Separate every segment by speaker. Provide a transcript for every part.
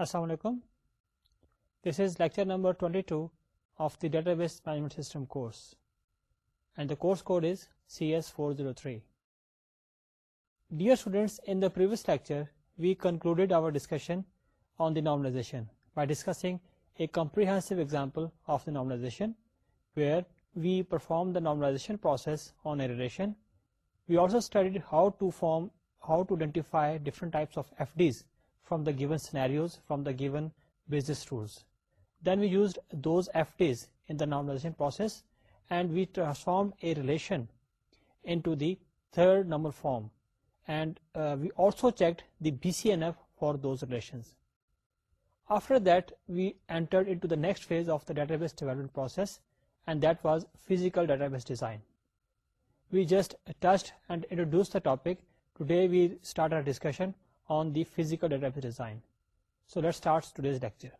Speaker 1: Assalamu alaikum. This is lecture number 22 of the Database Management System course, and the course code is CS403. Dear students, in the previous lecture, we concluded our discussion on the normalization by discussing a comprehensive example of the normalization, where we performed the normalization process on a relation. We also studied how to identify different types of FDs from the given scenarios, from the given business rules. Then we used those FTs in the normalization process, and we transformed a relation into the third normal form, and uh, we also checked the BCNF for those relations. After that, we entered into the next phase of the database development process, and that was physical database design. We just touched and introduced the topic. Today we start our discussion on the physical database design. So let's start today's lecture.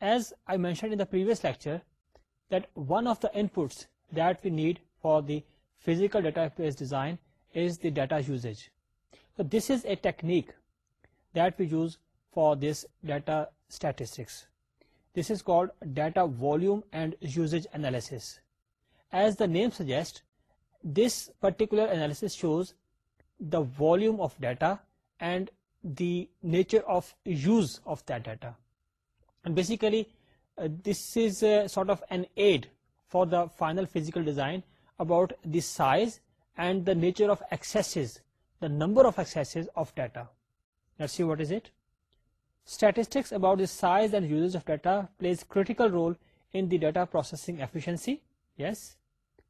Speaker 1: As I mentioned in the previous lecture, that one of the inputs that we need for the physical database design is the data usage. So this is a technique that we use for this data statistics. This is called data volume and usage analysis. As the name suggests, this particular analysis shows the volume of data and the nature of use of that data. And basically, uh, this is sort of an aid for the final physical design about the size and the nature of accesses, the number of accesses of data. Let's see what is it. the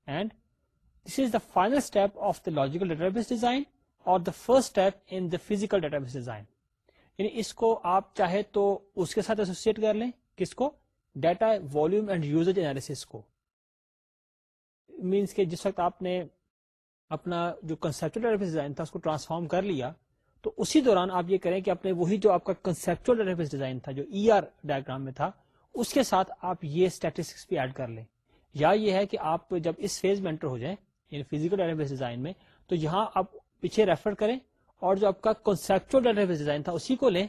Speaker 1: in this is the final database design اور the step in physical database design یعنی اس کو آپ چاہے تو اس کے ساتھ ایسوسیٹ کر لیں کس کو ڈیٹا اینڈ والس کو مینس کہ جس وقت آپ نے اپنا جو ڈیٹا بیس ڈیزائن تھا اس کو ٹرانسفارم کر لیا تو اسی دوران آپ یہ کریں کہ اپنے وہی جو آپ کا کنسپچل ڈیٹابیس ڈیزائن تھا جو ای آر ڈائگرام میں تھا اس کے ساتھ آپ یہ اسٹیٹسٹکس بھی ایڈ کر لیں یا یہ ہے کہ آپ جب اس فیز میں انٹر ہو جائیں یعنی ڈیزائن میں تو یہاں آپ پیچھے ریفر کریں اور جو آپ کا کنسپچل ڈیٹابیس ڈیزائن تھا اسی کو لیں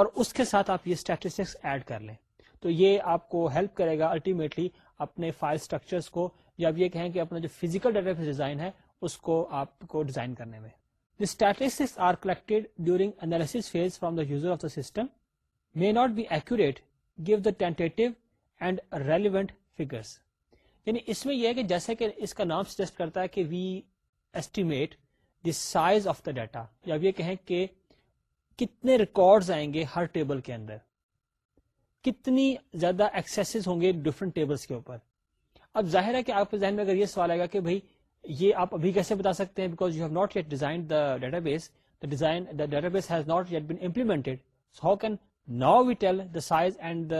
Speaker 1: اور اس کے ساتھ آپ یہ اسٹیٹسٹکس ایڈ کر لیں تو یہ آپ کو ہیلپ کرے گا الٹیمیٹلی اپنے فائل اسٹرکچرس کو جب یہ کہیں کہ اپنا جو فیزیکل ڈیٹابیس ڈیزائن ہے اس کو آپ کو ڈیزائن کرنے میں the statistics are collected during analysis phase from the user of the system may not be accurate give the tentative and relevant figures یعنی اس میں یہ ہے کہ جیسے کہ اس کا نام سجیسٹ کرتا ہے کہ we estimate the size of the data یا یہ کہیں کہ کتنے ریکارڈز آئیں گے ہر ٹیبل کے اندر کتنی زیادہ ایکسیسز ہوں گے ڈفرنٹ ٹیبلز کے اوپر اب ظاہر ہے کہ آپ کے ذہن میں اگر یہ سوال آئے گا کہ بھائی یہ آپ ابھی کیسے بتا سکتے ہیں because you have not yet design design the the data data base base has not yet been نوٹلیمنٹ how can now we tell the size and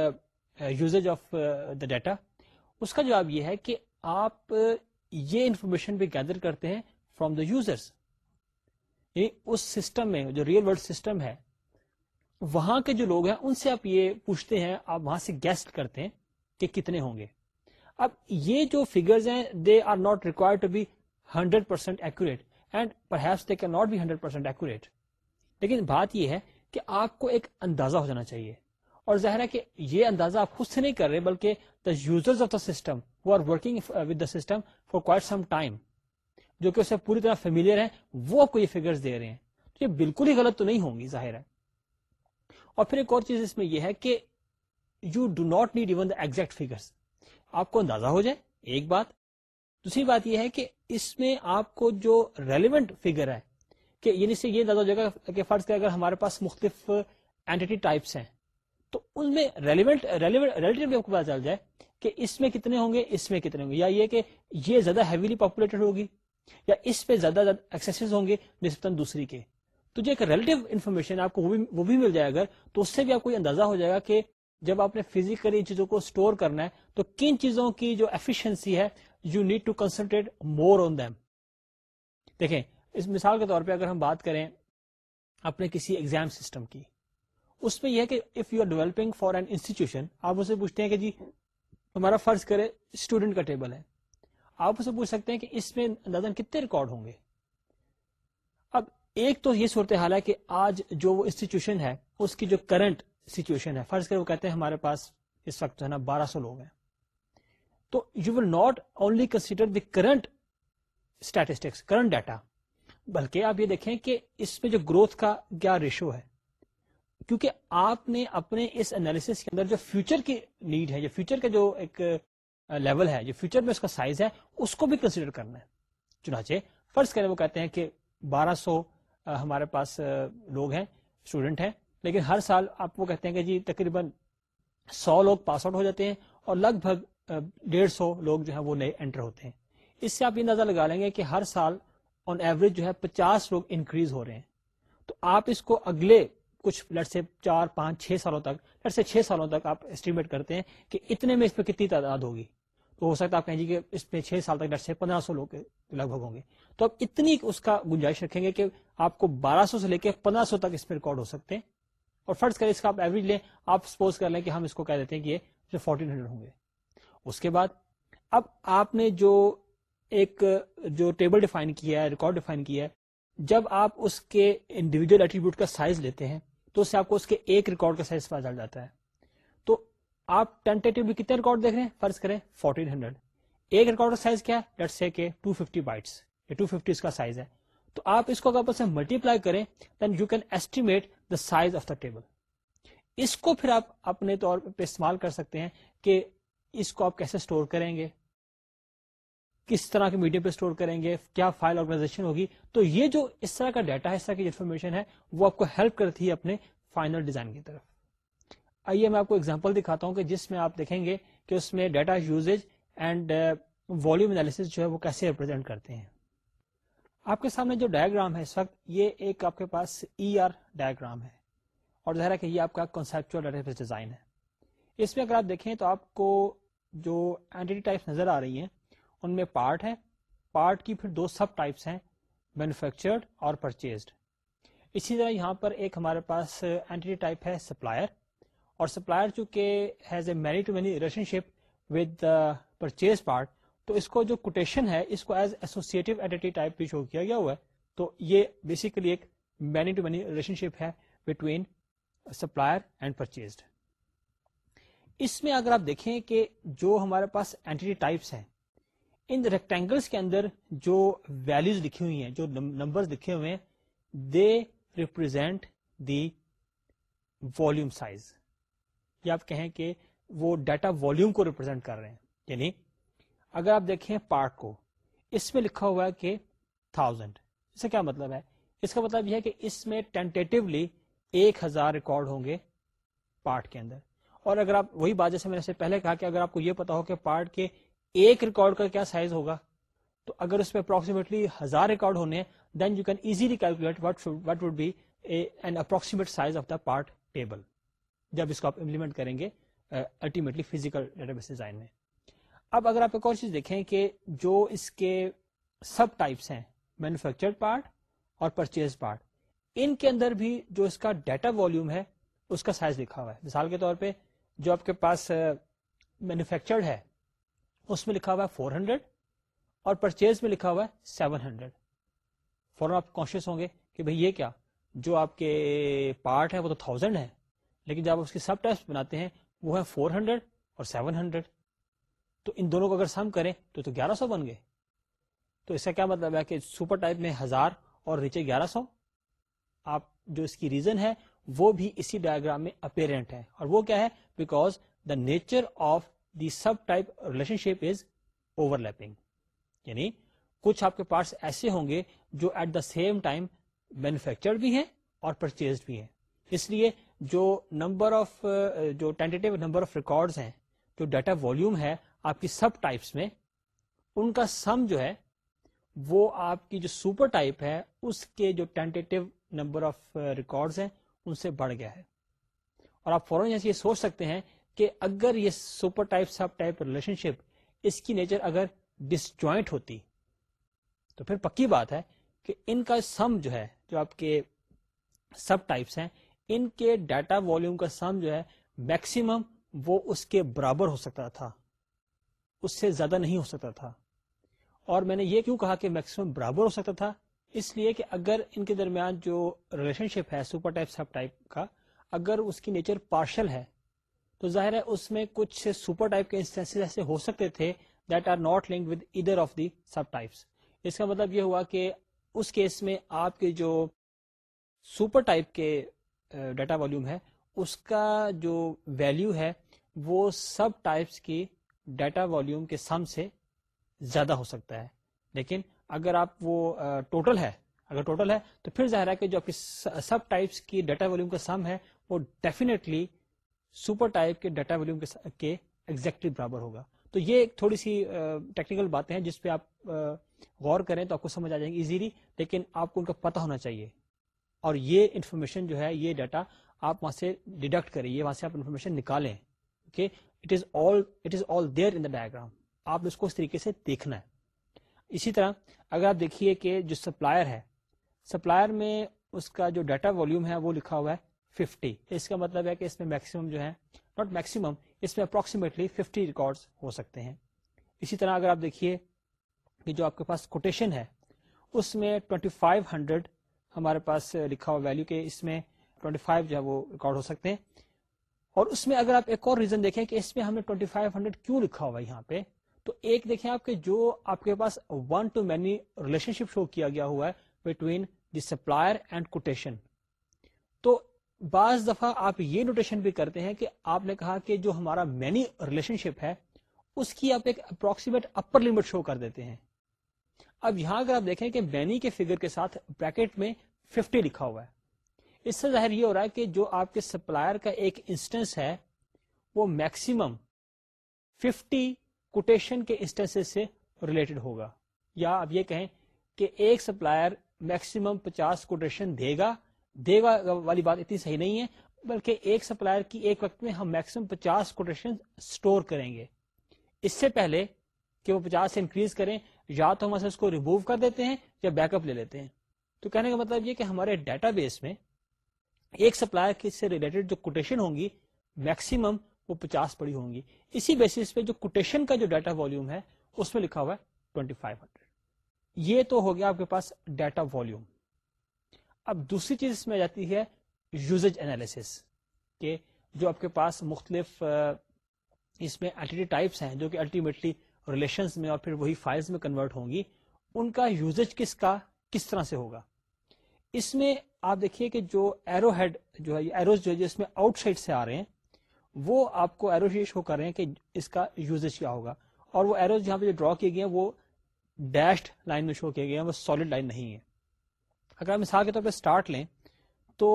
Speaker 1: the usage of the data اس کا جواب یہ ہے کہ آپ یہ انفارمیشن بھی gather کرتے ہیں فرام دا یوزرس سسٹم میں جو ریئل ورلڈ سسٹم ہے وہاں کے جو لوگ ہیں ان سے آپ یہ پوچھتے ہیں آپ وہاں سے گیسٹ کرتے ہیں کہ کتنے ہوں گے اب یہ جو فیگرز ہیں they are not require to be hundred percent accurate and perhaps they کی not be hundred percent accurate لیکن بات یہ ہے کہ آپ کو ایک اندازہ ہو جانا چاہیے اور ظاہر ہے کہ یہ اندازہ آپ خود سے نہیں کر رہے بلکہ the users of the system are working with the system for quite some time جو کہ اسے پوری طرح فیملیئر ہے وہ آپ کو یہ فیگرز دے رہے ہیں تو یہ بالکل ہی غلط تو نہیں ہوں گی ظاہر ہے اور پھر ایک اور چیز اس میں یہ ہے کہ you do not need even the exact figures آپ کو اندازہ ہو جائے ایک بات دوسری بات یہ ہے کہ اس میں آپ کو جو ریلیونٹ فگر ہے کہ یعنی سے یہ اندازہ ہو جائے گا کہ فرض اگر ہمارے پاس مختلف اینٹی ٹائپس ہیں تو ان میں ریلیونٹ ریلیٹو کو پتا چل جائے کہ اس میں کتنے ہوں گے اس میں کتنے ہوں گے یا یہ کہ یہ زیادہ ہیویلی پاپولیٹڈ ہوگی یا اس پہ زیادہ ایکسیسز ہوں گے دوسری کے تو جو ایک ریلیٹو انفارمیشن آپ کو وہ بھی مل جائے اگر تو اس سے بھی آپ کو یہ اندازہ ہو جائے گا کہ جب آپ نے فزیکلی ان چیزوں کو اسٹور کرنا ہے تو کن چیزوں کی جو ایفیشنسی ہے you need to concentrate more on them دیکھیں اس مثال کے طور پہ اگر ہم بات کریں اپنے کسی ایگزام سسٹم کی اس میں یہ ہے کہ if you are developing for an institution آپ اسے پوچھتے ہیں کہ جی ہمارا فرض کرے اسٹوڈنٹ کا ٹیبل ہے آپ اسے پوچھ سکتے ہیں کہ اس میں کتنے ریکارڈ ہوں گے اب ایک تو یہ صورتحال ہے کہ آج جو وہ انسٹیٹیوشن ہے اس کی جو کرنٹ سچویشن ہے فرض کر وہ کہتے ہیں ہمارے پاس اس وقت جو ہے نا بارہ سو لوگ ہیں تو you will not only consider the current statistics current data بلکہ آپ یہ دیکھیں کہ اس میں جو گروتھ کا کیا ریشو ہے کیونکہ آپ نے اپنے اس انالس کے اندر جو فیوچر کی نیڈ ہے فیوچر کا جو ایک لیول ہے جو فیوچر میں اس کا سائز ہے اس کو بھی کنسیڈر کرنا ہے چنانچہ فرض کریں وہ کہتے ہیں کہ بارہ سو ہمارے پاس لوگ ہیں اسٹوڈنٹ ہیں لیکن ہر سال آپ وہ کہتے ہیں کہ جی تقریباً سو لوگ پاس آؤٹ ہو جاتے ہیں اور لگ بھگ ڈیڑھ سو لوگ جو ہے وہ نئے انٹر ہوتے ہیں اس سے آپ یہ نظر لگا لیں گے کہ ہر سال آن ایوریج جو ہے پچاس لوگ انکریز ہو رہے ہیں تو آپ اس کو اگلے کچھ لٹ سے چار پانچ چھ سالوں تک لٹ سے چھ سالوں تک آپ اسٹیمیٹ کرتے ہیں کہ اتنے میں اس پہ کتنی تعداد ہوگی تو ہو سکتا ہے آپ کہیں جی کہ اس میں چھ سال تک لٹ سے پندرہ سو لوگ لگ بھگ ہوں گے تو آپ اتنی اس کا گنجائش رکھیں گے کہ آپ کو بارہ سو سے لے کے پندرہ سو تک اس میں ریکارڈ ہو سکتے ہیں اور فرض کریں اس کا آپ ایوریج لیں آپ سپوز کر لیں کہ ہم اس کو کہہ دیتے ہیں کہ یہ فورٹین ہنڈریڈ ہوں گے اس کے بعد اب آپ نے جو ایک جو ٹیبل ڈیفائن کیا ہے ریکارڈ ڈیفائن کیا ہے جب آپ اس کے انڈیویجل ایٹریبیوٹ کا سائز لیتے ہیں تو اس سے آپ کو اس کے ایک ریکارڈ کا سائز پتا چل جاتا ہے تو آپ ٹینٹیٹیولی کتنے ریکارڈ دیکھ رہے ہیں فرض کریں فورٹین ہنڈریڈ ایک ریکارڈ کا سائز کیا ہے لیٹ سے کہ two fifty bytes two fifty اس کا سائز ہے تو آپ اس کو اگر ملٹی پلائی کریں then you can estimate the size of the table اس کو پھر آپ اپنے طور پہ استعمال کر سکتے ہیں کہ اس کو آپ کیسے اسٹور کریں گے کس طرح کے میڈیم پہ اسٹور کریں گے کیا فائل آرگنائزیشن ہوگی تو یہ جو اس طرح کا ڈیٹا ہے اس طرح کی انفارمیشن ہے وہ آپ کو ہیلپ کرتی ہے اپنے فائنل ڈیزائن کی طرف آئیے میں آپ کو ایگزامپل دکھاتا ہوں کہ جس میں آپ دیکھیں گے کہ اس میں data usage and volume analysis جو ہے وہ کیسے ریپرزینٹ کرتے ہیں آپ کے سامنے جو ڈائگرام ہے اس وقت یہ ایک آپ کے پاس ای آر ڈائگرام ہے اور ظاہر ہے کہ یہ آپ کا کنسپچل ڈیزائن ہے اس میں اگر آپ دیکھیں تو آپ کو جو اینٹی نظر آ رہی ہیں ان میں پارٹ ہے پارٹ کی پھر دو سب ٹائپس ہیں مینوفیکچرڈ اور پرچیزڈ اسی طرح یہاں پر ایک ہمارے پاس اینٹی ٹائپ ہے سپلائر اور سپلائر چونکہ has a to many relationship with purchase part تو اس کو جو کوٹیشن ہے اس کو ایز ایسوسیٹو ٹائپ بھی شو کیا گیا ہوا ہے تو یہ بیسیکلی ایک many to many relationship ہے بٹوین سپلائر اینڈ پرچیزڈ اس میں اگر آپ دیکھیں کہ جو ہمارے پاس اینٹی ٹائپس ہیں ان ریکٹینگلس کے اندر جو ویلوز لکھی ہوئی ہیں جو نمبر لکھے ہوئے ہیں they represent the volume size یا آپ کہیں کہ وہ ڈیٹا ولیوم کو ریپرزینٹ کر رہے ہیں یعنی اگر آپ دیکھیں پارٹ کو اس میں لکھا ہوا ہے کہ تھاؤزینڈ اس کا کیا مطلب ہے اس کا مطلب یہ ہے کہ اس میں ایک ہزار ریکارڈ ہوں گے پارٹ کے اندر اور اگر آپ وہی بات جیسے میں نے پہلے کہا کہ اگر آپ کو یہ پتا ہو کہ پارٹ کے ایک ریکارڈ کا کیا سائز ہوگا تو اگر اس میں اپروکسیمیٹلی ہزار ریکارڈ ہونے then you can easily calculate what what would an approximate size of the part table جب اس کو آپ امپلیمنٹ کریں گے الٹیمیٹلی فیزیکل ڈیزائن میں اب اگر آپ ایک اور چیز دیکھیں کہ جو اس کے سب ٹائپس ہیں مینوفیکچرڈ پارٹ اور پرچیز پارٹ ان کے اندر بھی جو اس کا ڈیٹا والیوم ہے اس کا سائز لکھا ہوا ہے مثال کے طور پہ جو آپ کے پاس مینوفیکچرڈ ہے اس میں لکھا ہوا ہے فور ہنڈریڈ اور پرچیز میں لکھا ہوا ہے سیون ہنڈریڈ فوراً آپ کانشیس ہوں گے کہ بھئی یہ کیا جو آپ کے پارٹ ہے وہ تو تھاؤزینڈ ہے لیکن جب آپ اس کی سب ٹائپس بناتے ہیں وہ ہے فور ہنڈریڈ اور سیون ہنڈریڈ تو ان دونوں کو اگر سم کریں تو تو گیارہ سو بن گئے تو اس کا کیا مطلب ہے کہ سپر ٹائپ میں ہزار اور نیچے گیارہ سو آپ جو اس کی ریزن ہے وہ بھی اسی ڈائگرام میں اپیرنٹ ہے اور وہ کیا ہے the nature of the subtype relationship is overlapping یعنی کچھ آپ کے پارٹس ایسے ہوں گے جو at the same time manufactured بھی ہیں اور پرچیز بھی ہیں اس لیے جو نمبر آف جو ٹینٹیو نمبر آف ہیں جو ڈیٹا ہے آپ کی سب ٹائپس میں ان کا سم جو ہے وہ آپ کی جو سپر ٹائپ ہے اس کے جو ٹینٹیو نمبر آف ریکارڈ ہیں ان سے بڑھ گیا ہے اور آپ فوراً یہ سوچ سکتے ہیں کہ اگر یہ supertype subtype relationship اس کی نیچر اگر ڈس جوائنٹ ہوتی تو پھر پکی بات ہے کہ ان کا سم جو ہے جو آپ کے سب ٹائپس ہیں ان کے ڈیٹا والیوم کا سم جو ہے میکسیمم وہ اس کے برابر ہو سکتا تھا اس سے زیادہ نہیں ہو سکتا تھا اور میں نے یہ کیوں کہا کہ میکسیمم برابر ہو سکتا تھا اس لیے کہ اگر ان کے درمیان جو ریلیشن شپ ہے سپر ٹائپ سب ٹائپ کا اگر اس کی نیچر پارشل ہے تو ظاہر ہے اس میں کچھ سپر ٹائپ کے ایسے ہو سکتے تھے that are not link with other of the subtypes اس کا مطلب یہ ہوا کہ اس کیس میں آپ کے جو سپر ٹائپ کے ڈیٹا ولیوم ہے اس کا جو ویلیو ہے وہ سب ٹائپس کی ڈیٹا والیوم کے سم سے زیادہ ہو سکتا ہے لیکن اگر آپ وہ ٹوٹل ہے اگر ٹوٹل ہے تو پھر ظاہر ہے کہ جو آپ کی سب ٹائپس کی ڈیٹا والیوم کا سم ہے وہ ڈیفینیٹلی سپر ٹائپ کے ڈیٹا والیوم کے ایگزیکٹلی برابر ہوگا تو یہ ایک تھوڑی سی ٹیکنیکل باتیں ہیں جس پہ آپ غور کریں تو آپ کو سمجھ آ جائیں گے ایزیلی لیکن آپ کو ان کا پتہ ہونا چاہیے اور یہ انفارمیشن جو ہے یہ ڈیٹا آپ وہاں سے ڈیڈکٹ کریں یہ وہاں سے آپ انفارمیشن نکالیں کہ it is all it is all there in the diagram آپ اس کو اس طریقے سے دیکھنا ہے اسی طرح اگر آپ دیکھیے کہ جو سپلائر ہے سپلائر میں اس کا جو ڈیٹا والیوم ہے وہ لکھا ہوا ہے 50 اس کا مطلب ہے کہ اس میں میکسیمم جو ہے ناٹ میکسیمم اس میں اپروکسیمیٹلی 50 ریکارڈ ہو سکتے ہیں اسی طرح اگر آپ دیکھیے کہ جو آپ کے پاس کوٹیشن ہے اس میں 2500 ہمارے پاس لکھا ہوا ویلو کہ اس میں 25 جو ہے وہ ریکارڈ ہو سکتے ہیں اور اس میں اگر آپ ایک اور ریزن دیکھیں کہ اس میں ہم نے 2500 کیوں لکھا ہوا ہے یہاں پہ تو ایک دیکھیں آپ کے جو آپ کے پاس one to many relationship show کیا گیا ہوا ہے between the supplier and quotation تو بعض دفعہ آپ یہ نوٹیشن بھی کرتے ہیں کہ آپ نے کہا کہ جو ہمارا مینی ریلیشن شپ ہے اس کی آپ ایک اپروکسیمیٹ اپر لمٹ شو کر دیتے ہیں اب یہاں اگر آپ دیکھیں کہ مینی کے فگر کے ساتھ بریکٹ میں 50 لکھا ہوا ہے اس سے ظاہر یہ ہو رہا ہے کہ جو آپ کے سپلائر کا ایک انسٹنس ہے وہ میکسیمم 50 کوٹیشن کے انسٹنس سے ریلیٹڈ ہوگا یا آپ یہ کہیں کہ ایک سپلائر میکسیمم 50 کوٹیشن دے گا دے گا والی بات اتنی صحیح نہیں ہے بلکہ ایک سپلائر کی ایک وقت میں ہم میکسیمم 50 کوٹیشن سٹور کریں گے اس سے پہلے کہ وہ پچاس انکریز کریں یا تو ہم اس کو ریموو کر دیتے ہیں یا بیک اپ لے لیتے ہیں تو کہنے کا مطلب یہ کہ ہمارے ڈیٹا بیس میں ایک سپلائر کے سے ریلیٹڈ جو کوٹیشن ہوں گی میکسیمم وہ پچاس پڑی ہوں گی اسی بیسس پہ جو کوٹیشن کا جو ڈیٹا والیوم ہے اس میں لکھا ہوا ہے یہ تو ہو گیا آپ کے پاس ڈیٹا والیوم اب دوسری چیز اس میں جاتی ہے یوز اینالسس کے جو آپ کے پاس مختلف اس میں ٹائپس ہیں جو کہ الٹیمیٹلی ریلیشن میں اور پھر وہی فائلز میں کنورٹ ہوں گی ان کا یوزج کس کا کس طرح سے ہوگا اس میں آپ دیکھیے کہ جو ایرو ہیڈ جو ہے جو ہے میں آؤٹ سائڈ سے آ رہے ہیں وہ آپ کو ایرو شو کر رہے ہیں کہ اس کا یوز کیا ہوگا اور وہ ایروز جو ڈرا کیے گئے ہیں وہ ڈیشڈ لائن میں شو کیے گئے ہیں وہ سالڈ لائن نہیں ہے اگر مثال کے طور پہ اسٹارٹ لیں تو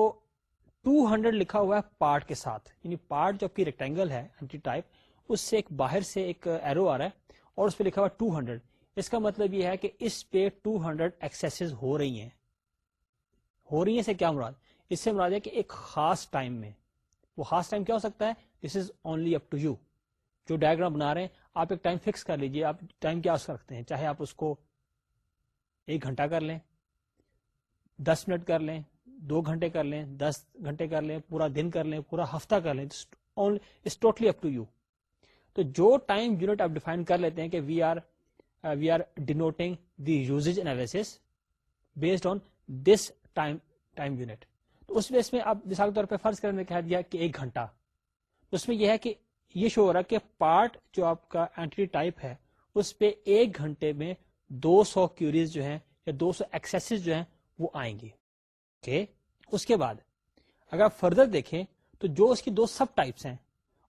Speaker 1: 200 لکھا ہوا ہے پارٹ کے ساتھ یعنی پارٹ جو آپ کی ریکٹینگل ہے ٹائپ اس سے ایک باہر سے ایک ایرو آ رہا ہے اور اس پہ لکھا ہوا ہے ٹو اس کا مطلب یہ ہے کہ اس پہ 200 ہنڈریڈ ایکسیسز ہو رہی ہیں ہو رہی ہیں سے کیا مراد اس سے مراد ہے کہ ایک خاص ٹائم میں وہ خاص ٹائم کیا ہو سکتا ہے this is only up to you جو ڈائگرام بنا رہے ہیں آپ ایک ٹائم فکس کر لیجئے آپ ٹائم کیا رکھتے ہیں چاہے آپ اس کو ایک گھنٹہ کر لیں دس منٹ کر لیں دو گھنٹے کر لیں دس گھنٹے کر لیں پورا دن کر لیں پورا ہفتہ کر لیں it's totally up to you تو جو ٹائم یونٹ آپ ڈیفائن کر لیتے ہیں کہ we are we are denoting the use analysis based on this time unit تو اس اس میں میں مثال کے طور پہ فرض کرنے کہہ دیا کہ ایک گھنٹہ اس میں یہ ہے کہ یہ شو ہو رہا کہ پارٹ جو آپ کا اینٹری ٹائپ ہے اس پہ ایک گھنٹے میں دو سو کیوریز جو ہیں یا دو سو جو ہیں وہ آئیں گی اس کے بعد اگر آپ فردر دیکھیں تو جو اس کی دو سب ٹائپس ہیں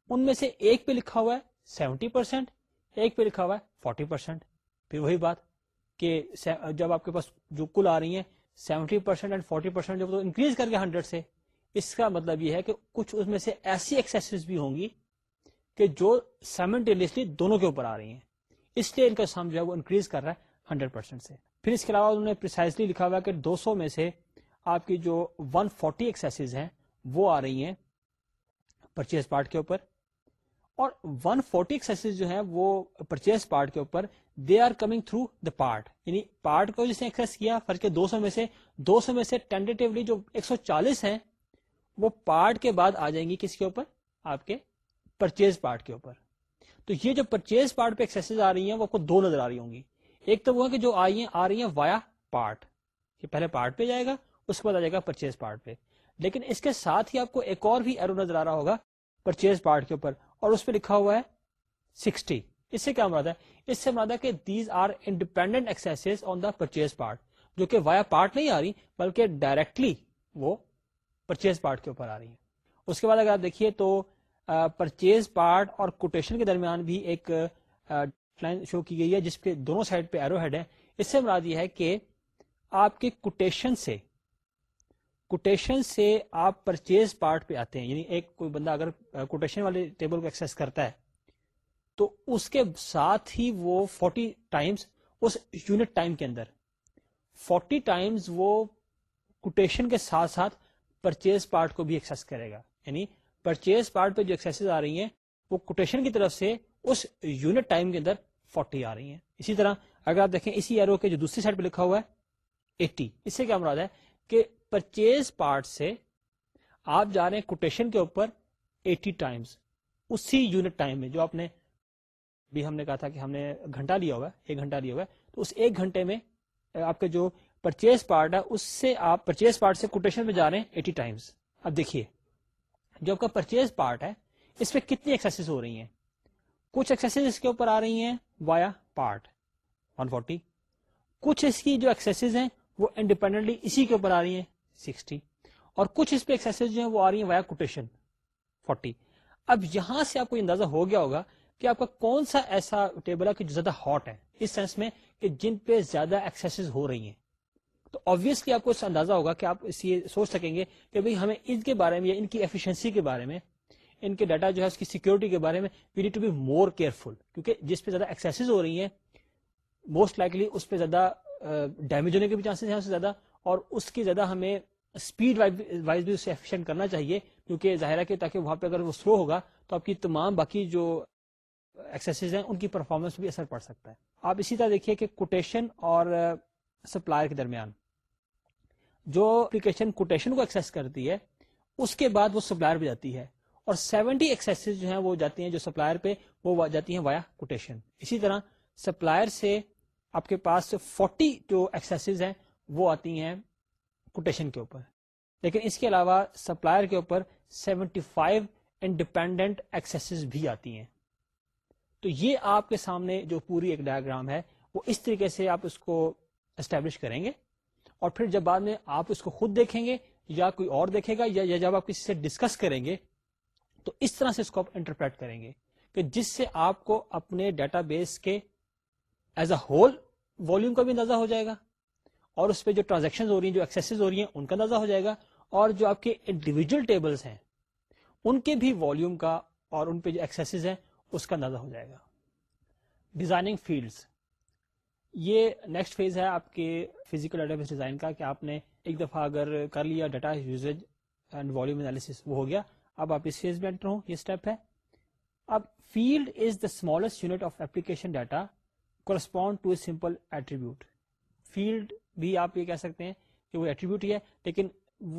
Speaker 1: ان میں سے ایک پہ لکھا ہوا ہے سیونٹی پرسینٹ ایک پہ لکھا ہوا ہے فورٹی پرسینٹ پھر وہی بات کہ جب آپ کے پاس جو کل آ رہی ہیں seventy percent and forty percent increase کر کے ہنڈریڈ سے اس کا مطلب یہ ہے کہ کچھ اس میں سے ایسی ایکسیسز بھی ہوں گی کہ جو دونوں کے اوپر آ رہی ہیں اس لیے ان کا سم جو ہے وہ انکریز کر رہا ہے ہنڈریڈ پرسینٹ سے پھر اس کے علاوہ انہوں نے پرسائزلی لکھا ہوا کہ دو سو میں سے آپ کی جو ون فورٹی ایکسیسز ہیں وہ آ رہی ہیں پرچیز پارٹ کے اوپر اور ون فورٹی ایکسیسز جو ہیں وہ پرچیز پارٹ کے اوپر they are coming through the part یعنی پارٹ کو جس نے ایکس کیا دو سو میں سے دو سو میں سے جو ایک سو چالیس ہے وہ پارٹ کے بعد آ جائیں گی کس کے اوپر آپ کے پرچیز پارٹ کے اوپر تو یہ جو پرچیز پارٹ پہ ایکس آ رہی ہیں وہ آپ کو دو نظر آ رہی ہوں گی ایک تو وہ ہے کہ جو ہیں آ رہی ہیں وایا پارٹ یہ پہلے پارٹ پہ جائے گا اس کے بعد آ جائے گا پرچیز پارٹ پہ لیکن اس کے ساتھ ہی آپ کو ایک اور بھی ایرو نظر آ رہا ہوگا پرچیز پارٹ کے اوپر اور اس پہ لکھا ہوا ہے سکسٹی اس سے کیا مراد ہے اس سے مراد ہے کہ these are independent X on the purchase part جو کہ وایا پارٹ نہیں آ رہی بلکہ ڈائریکٹلی وہ پرچیز پارٹ کے اوپر آ رہی ہے اس کے بعد اگر آپ دیکھیے تو پرچیز پارٹ اور کوٹیشن کے درمیان بھی ایک لائن شو کی گئی ہے جس پہ دونوں سائڈ پہ ایرو ہیڈ ہے اس سے مراد یہ ہے کہ آپ کے کوٹیشن سے کوٹیشن سے آپ پرچیز پارٹ پہ آتے ہیں یعنی ایک کوئی بندہ اگر کوٹیشن والے ٹیبل کو ایکسس کرتا ہے تو اس کے ساتھ ہی وہ فورٹی ٹائمس اس یونٹ ٹائم کے اندر فورٹی ٹائمز وہ کوٹیشن کے ساتھ ساتھ پرچیز پارٹ کو بھی ایکسس کرے گا یعنی پرچیز پارٹ پہ جو ایکسز آ رہی ہیں وہ کوٹیشن کی طرف سے اس یونٹ ٹائم کے اندر 40 آ رہی ہیں اسی طرح اگر آپ دیکھیں اسی ایرو کے جو دوسری سائڈ پہ لکھا ہوا ہے 80 اس سے کیا مراد ہے کہ پرچیز پارٹ سے آپ جا رہے ہیں کوٹیشن کے اوپر 80 ٹائمز اسی یونٹ ٹائم میں جو آپ نے بھی ہم نے کہا تھا کہ ہم نے گھنٹہ لیا ہوا ہے ایک گھنٹہ لیا ہوا ہے تو اس ایک گھنٹے میں آپ کے جو پرچیز پارٹ ہے اس سے آپ پرچیز پارٹ سے کوٹیشن میں جا رہے ہیں ایٹی ٹائمس اب دیکھیے جو آپ کا پرچیز پارٹ ہے اس پہ کتنی ایکسرسائز ہو رہی ہیں کچھ ایکسرسائز اس کے اوپر آ رہی ہیں وایا پارٹ ون فورٹی کچھ اس کی جو ایکسرسائز ہیں وہ انڈیپینڈنٹلی اسی کے اوپر آ رہی ہیں سکسٹی اور کچھ اس پہ ایکسرسائز جو ہے وہ آ رہی ہیں وایا کوٹیشن فورٹی اب یہاں سے آپ کو اندازہ ہو گیا ہوگا کہ آپ کا کون سا ایسا ٹیبل ہے کہ جو زیادہ ہاٹ ہے اس سینس میں کہ جن پہ زیادہ ایکسیسز ہو رہی ہیں تو آبیسلی آپ کو اس اندازہ ہوگا کہ آپ اس یہ سوچ سکیں گے کہ ہمیں ان کے بارے میں یا ان کی ایفیشنسی کے بارے میں ان کے ڈاٹا جو ہے اس کی سیکورٹی کے بارے میں we need to be more careful کیونکہ جس پہ زیادہ ایکسیسز ہو رہی ہیں موسٹ لائکلی اس پہ زیادہ ڈیمیج ہونے کے بھی چانسز ہیں اس سے زیادہ اور اس کی زیادہ ہمیں اسپیڈ وائز بھی اسے ایفیشینٹ کرنا چاہیے کیونکہ ظاہرہ کہ تاکہ وہاں پہ اگر وہ سلو ہوگا تو آپ کی تمام باقی جو ہیں ان کی پرفارمنس بھی اثر پڑ سکتا ہے آپ اسی طرح دیکھیے کہ کوٹیشن اور سپلائر uh, کے درمیان جو اپلیکیشن کوٹیشن کو ایکسیس کرتی ہے اس کے بعد وہ سپلائر پہ جاتی ہے اور سیونٹی ایکسائسیز جو ہیں وہ جاتی ہیں جو سپلائر پہ وہ جاتی ہیں وایا کوٹیشن اسی طرح سپلائر سے آپ کے پاس فورٹی جو ایکسرسائز ہیں وہ آتی ہیں کوٹیشن کے اوپر لیکن اس کے علاوہ سپلائر کے اوپر سیونٹی فائیو انڈیپینڈنٹ ایکسرسائز بھی آتی ہیں تو یہ آپ کے سامنے جو پوری ایک ڈائگرام ہے وہ اس طریقے سے آپ اس کو اسٹیبلش کریں گے اور پھر جب بعد میں آپ اس کو خود دیکھیں گے یا کوئی اور دیکھے گا یا جب آپ کسی سے ڈسکس کریں گے تو اس طرح سے اس کو آپ انٹرپریٹ کریں گے کہ جس سے آپ کو اپنے ڈیٹا بیس کے ایز اے ہول ولیوم کا بھی اندازہ ہو جائے گا اور اس پہ جو ٹرانزیکشن ہو رہی ہیں جو ایکسیسز ہو رہی ہیں ان کا اندازہ ہو جائے گا اور جو آپ کے انڈیویجل ٹیبلز ہیں ان کے بھی ولیوم کا اور ان پہ جو ایکسیسز ہیں اس کا اندازہ ہو جائے گا ڈیزائننگ فیلڈز یہ نیکسٹ فیز ہے آپ کے فزیکل ڈیٹا بیس ڈیزائن کا کہ آپ نے ایک دفعہ اگر کر لیا data usage and volume analysis وہ ہو گیا اب آپ اس فیز میں انٹر ہوں یہ اسٹیپ ہے اب field is the smallest unit of application data correspond to a simple attribute field بھی آپ یہ کہہ سکتے ہیں کہ وہ ایٹریبیوٹ ہی ہے لیکن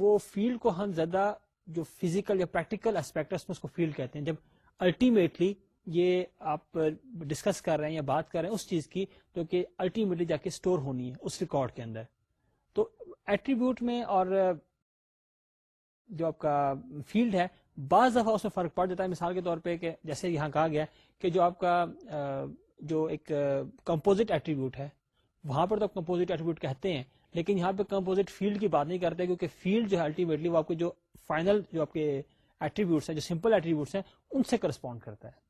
Speaker 1: وہ فیلڈ کو ہم زیادہ جو فزیکل یا پریکٹیکل اسپیکٹس میں اس کو فیلڈ کہتے ہیں جب الٹیمیٹلی یہ آپ ڈسکس کر رہے ہیں یا بات کر رہے ہیں اس چیز کی جو کہ الٹیمیٹلی جا کے اسٹور ہونی ہے اس ریکارڈ کے اندر تو ایٹریبیوٹ میں اور جو آپ کا فیلڈ ہے بعض دفعہ اس میں فرق پڑ جاتا ہے مثال کے طور پہ کہ جیسے یہاں کہا گیا کہ جو آپ کا جو ایک کمپوزٹ ایٹریبیوٹ ہے وہاں پر تو آپ کمپوزٹ ایٹریبیوٹ کہتے ہیں لیکن یہاں پہ کمپوزٹ فیلڈ کی بات نہیں کرتے کیونکہ فیلڈ جو ہے الٹیمیٹلی وہ آپ کے جو فائنل جو آپ کے ایٹریبیوٹس ہیں جو سمپل ایٹریبیوٹس ہیں ان سے کرسپونڈ کرتا ہے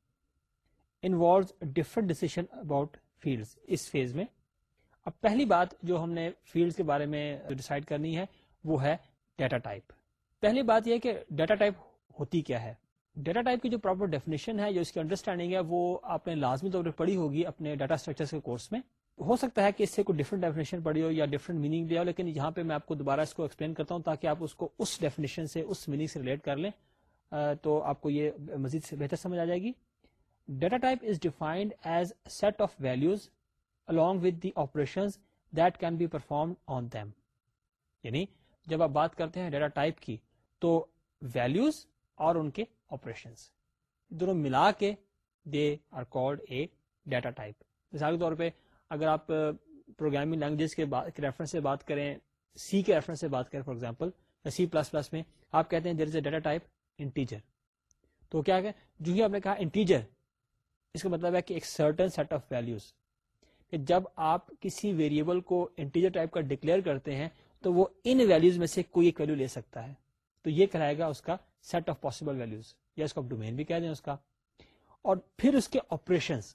Speaker 1: involves different decision about field us phase میں اب پہلی بات جو ہم نے فیلڈ کے بارے میں ڈسائڈ کرنی ہے وہ ہے ڈیٹا ٹائپ پہلی بات یہ کہ ڈیٹا ٹائپ ہوتی کیا ہے ڈیٹا ٹائپ کی جو پراپر ڈیفینیشن ہے جو اس کی انڈرسٹینڈنگ ہے وہ آپ نے لازمی طور پر پڑھی ہوگی اپنے ڈیٹا اسٹرکچر کے کورس میں ہو سکتا ہے کہ اس سے کوئی ڈفرنٹ ڈیفینیشن پڑھی ہو یا ڈفرنٹ میننگ لیا ہو لیکن یہاں پہ میں آپ کو دوبارہ اس کو ایکسپلین کرتا ہوں تاکہ آپ اس کو اس ڈیفینیشن سے اس میننگ سے ریلیٹ کر لیں تو آپ کو یہ مزید سے بہتر سمجھ آ جائے گی data type is defined as set of values along with the operation perform on them یعنی جب آپ بات کرتے ہیں ڈیٹا ٹائپ کی تو ویلوز اور ان کے آپریشن دونوں ملا کے they are a data type مثال کے طور پہ اگر آپ پروگرامنگ لینگویج کے ریفرنس سے بات کریں سی کے ریفرنس سے بات کریں فار ایگزامپل یا سی پلس پلس میں آپ کہتے ہیں there is a data type integer تو کیا جو ہی آپ نے کہا انٹیجر اس کا مطلب ہے کہ ایک سرٹن سیٹ آف ویلوز کہ جب آپ کسی ویریبل کو انٹیجر ٹائپ کا ڈکلیئر کرتے ہیں تو وہ ان ویلوز میں سے کوئی ایک ویلو لے سکتا ہے تو یہ کرائے گا اس کا سیٹ آف پاسبل ویلوز یا اس کو آپ ڈومین بھی کہہ دیں اس کا اور پھر اس کے آپریشنس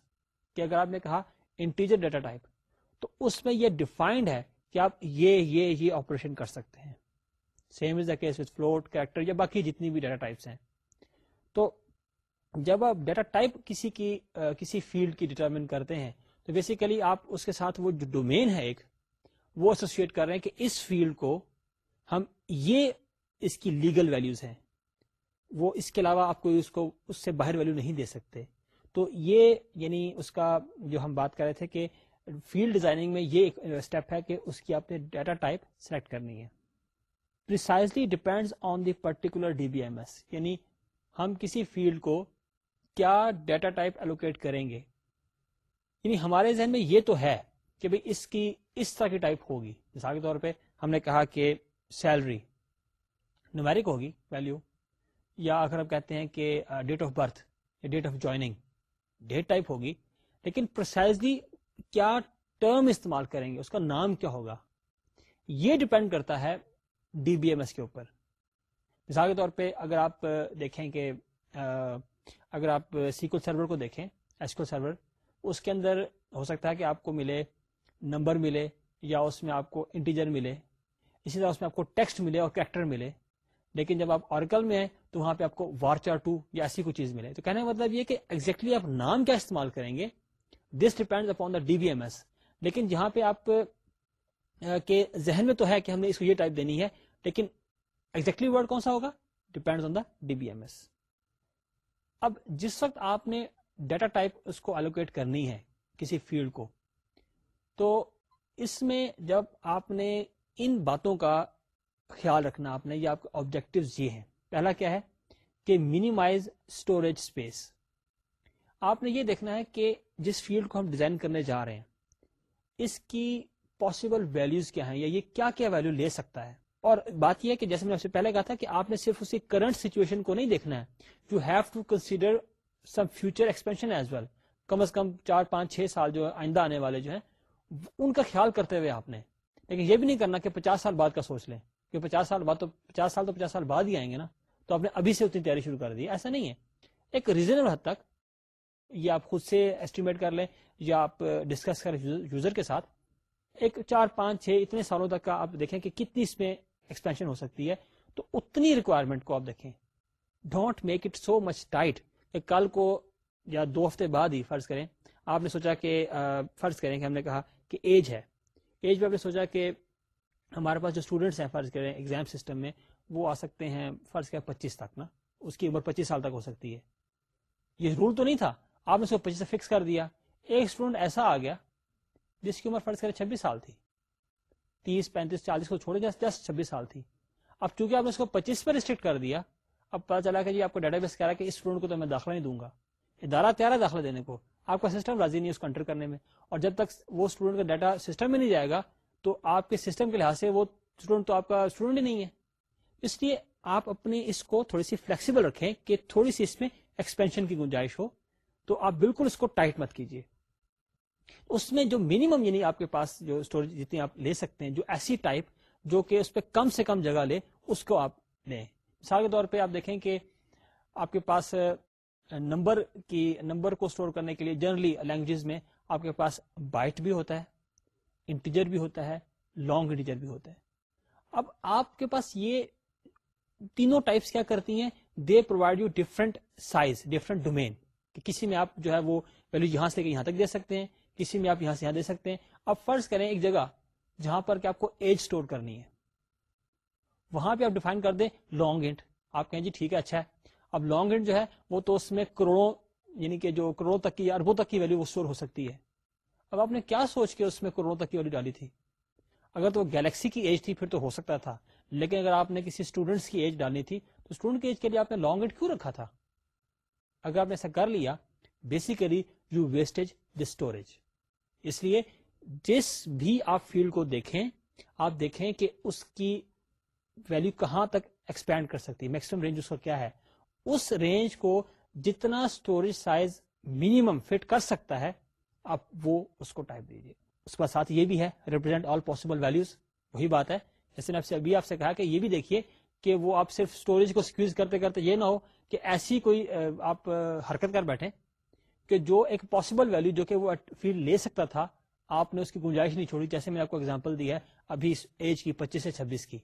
Speaker 1: کہ اگر آپ نے کہا انٹیجر ڈیٹا ٹائپ تو اس میں یہ ڈیفائنڈ ہے کہ آپ یہ یہ یہ آپریشن کر سکتے ہیں same is the case with float character یا باقی جتنی بھی ڈیٹا ٹائپس ہیں تو جب آپ ڈیٹا ٹائپ کسی کی کسی فیلڈ کی ڈیٹرمن کرتے ہیں تو بیسیکلی آپ اس کے ساتھ وہ جو ڈومین ہے ایک وہ ایسوسیٹ کر رہے ہیں کہ اس فیلڈ کو ہم یہ اس کی لیگل ویلوز ہیں وہ اس کے علاوہ آپ کو اس کو اس سے باہر ویلو نہیں دے سکتے تو یہ یعنی اس کا جو ہم بات کر رہے تھے کہ فیلڈ ڈیزائننگ میں یہ ایک اسٹیپ ہے کہ اس کی آپ نے ڈیٹا ٹائپ سلیکٹ کرنی ہے precisely depend on the particular D B M S یعنی ہم کسی فیلڈ کو کیا ڈیٹا ٹائپ الوکیٹ کریں گے یعنی ہمارے ذہن میں یہ تو ہے کہ اس اس کی کی طرح ٹائپ ہوگی مثال کے طور پہ ہم نے کہا کہ سیلری ہوگی ویلو یا اگر کہتے ہیں کہ ڈیٹ آف برتھ یا date of joining date type ہوگی لیکن پروسائز کیا ٹرم استعمال کریں گے اس کا نام کیا ہوگا یہ ڈپینڈ کرتا ہے ڈی بی ایم ایس کے اوپر مثال کے طور پہ اگر آپ دیکھیں کہ اگر آپ سیکول سرور کو دیکھیں سرور اس کے اندر ہو سکتا ہے کہ آپ کو ملے نمبر ملے یا اس میں آپ کو انٹیجر ملے اسی طرح اس میں آپ کو ٹیکسٹ ملے اور کریکٹر ملے لیکن جب آپ آرکل میں ہیں تو وہاں پہ آپ کو وارچر ٹو یا ایسی کوئی چیز ملے تو کہنے کا مطلب یہ کہ ایگزیکٹلی آپ نام کیا استعمال کریں گے this depend upon the D B M S لیکن جہاں پہ آپ کے ذہن میں تو ہے کہ ہم نے اس کو یہ ٹائپ دینی ہے لیکن ایگزیکٹلی ورڈ کون سا ہوگا depend on the D B M S اب جس وقت آپ نے ڈیٹا ٹائپ اس کو الوکیٹ کرنی ہے کسی فیلڈ کو تو اس میں جب آپ نے ان باتوں کا خیال رکھنا آپ نے یہ آپ کے آبجیکٹو یہ ہیں پہلا کیا ہے کہ مینیمائز اسٹوریج اسپیس آپ نے یہ دیکھنا ہے کہ جس فیلڈ کو ہم ڈیزائن کرنے جا رہے ہیں اس کی پاسبل ویلوز کیا ہیں یا یہ کیا کیا ویلو لے سکتا ہے اور بات یہ ہے کہ جیسے میں آپ سے پہلے کہا تھا کہ آپ نے صرف اسی کرنٹ سچویشن کو نہیں دیکھنا ہے you have to consider some future expansion as well کم از کم چار پانچ چھ سال جو آئندہ آنے والے جو ہیں ان کا خیال کرتے ہوئے آپ نے لیکن یہ بھی نہیں کرنا کہ پچاس سال بعد کا سوچ لیں کہ پچاس سال بعد تو پچاس سال تو پچاس سال بعد ہی آئیں گے نا تو آپ نے ابھی سے اتنی تیاری شروع کر دی ایسا نہیں ہے ایک ریزنیبل حد تک یہ آپ خود سے ایسٹیمیٹ کر لیں یا آپ ڈسکس کریں یوزر کے ساتھ ایک چار پانچ چھ اتنے سالوں تک کا آپ دیکھیں کہ کتنی اس میں ایکسپینشن ہو سکتی ہے تو اتنی ریکوائرمنٹ کو آپ دیکھیں don't make it so much tight کہ کل کو یا دو ہفتے بعد ہی فرض کریں آپ نے سوچا کہ فرض کریں کہ ہم نے کہا کہ ایج ہے ایج پہ آپ نے سوچا کہ ہمارے پاس جو اسٹوڈینٹس ہیں فرض کریں ایگزام سسٹم میں وہ آ سکتے ہیں فرض کریں پچیس تک نا اس کی عمر پچیس سال تک ہو سکتی ہے یہ رول تو نہیں تھا آپ نے اس کو پچیس سے فکس کر دیا ایک اسٹوڈنٹ ایسا آ گیا جس کی عمر فرض کریں چھبیس سال تھی تیس پینتیس چالیس کو چھوڑے چھبیس سال تھی اب چونکہ آپ نے اس کو پچیس پہ ریسٹرکٹ کر دیا اب پتا چلا کہ جی آپ کو ڈیٹا بیس کہہ رہا ہے کہ اسٹوڈنٹ کو تو میں داخلہ نہیں دوں گا ادارہ تیار ہے داخلہ دینے کو آپ کا سسٹم راضی نہیں اس کو انٹر کرنے میں اور جب تک وہ اسٹوڈنٹ کا ڈیٹا سسٹم میں نہیں جائے گا تو آپ کے سسٹم کے لحاظ سے وہ اسٹوڈنٹ تو آپ کا اسٹوڈنٹ ہی نہیں ہے اس لیے آپ اپنی اس کو تھوڑی سی فلیکسیبل رکھیں کہ تھوڑی سی اس میں ایکسپینشن کی گنجائش ہو تو آپ بالکل اس کو ٹائٹ مت کیجیے اس میں جو منیمم یعنی آپ کے پاس جو اسٹوریج جتنی آپ لے سکتے ہیں جو ایسی ٹائپ جو کہ اس پہ کم سے کم جگہ لے اس کو آپ لیں مثال کے طور پہ آپ دیکھیں کہ آپ کے پاس نمبر کی نمبر کو اسٹور کرنے کے لیے جنرلی لینگویج میں آپ کے پاس بائٹ بھی ہوتا ہے انٹیجر بھی ہوتا ہے لانگ انٹیجر بھی ہوتا ہے اب آپ کے پاس یہ تینوں ٹائپس کیا کرتی ہیں they provide you different size different domain کسی میں آپ جو ہے وہ ویلو یہاں سے یہاں تک دے سکتے ہیں کسی میں آپ یہاں سے یہاں دے سکتے ہیں آپ فرض کریں ایک جگہ جہاں پر کہ آپ کو ایج اسٹور کرنی ہے وہاں پہ آپ ڈیفائن کر دیں لانگ انٹ آپ کہیں جی ٹھیک ہے اچھا ہے اب لانگ انٹ جو ہے وہ تو اس میں کروڑوں یعنی کہ جو کروڑوں تک کی اربوں تک کی ویلو اسٹور ہو سکتی ہے اب آپ نے کیا سوچ کے اس میں کروڑوں تک کی ویلو ڈالی تھی اگر تو گیلیکسی کی ایج تھی پھر تو ہو سکتا تھا لیکن اگر آپ نے کسی اسٹوڈینٹس کی ایج ڈالنی تھی تو اسٹوڈنٹ کی ایج کے لیے آپ نے لانگ انٹ کیوں رکھا تھا اگر آپ نے ایسا کر لیا بیسیکلی یو ویسٹیج اسٹوریج اس لیے جس بھی آپ فیلڈ کو دیکھیں آپ دیکھیں کہ اس کی ویلو کہاں تک ایکسپینڈ کر سکتی میکسیمم رینج اس کا کیا ہے اس رینج کو جتنا اسٹوریج سائز مینیمم فٹ کر سکتا ہے آپ وہ اس کو ٹائپ دیجیے اس کے ساتھ یہ بھی ہے ریپرزینٹ آل پاسبل ویلوز وہی بات ہے جیسے ابھی آپ سے کہا کہ یہ بھی دیکھیے کہ وہ آپ صرف اسٹوریج کو سکیوز کرتے کرتے یہ نہ ہو کہ ایسی کوئی آپ حرکت کر بیٹھے کہ جو ایک پاسبل ویلو جو کہ وہ فیلڈ لے سکتا تھا آپ نے اس کی گنجائش نہیں چھوڑی جیسے میں آپ کو ایگزامپل دی ہے ابھی اس ایج کی پچیس سے چھبیس کی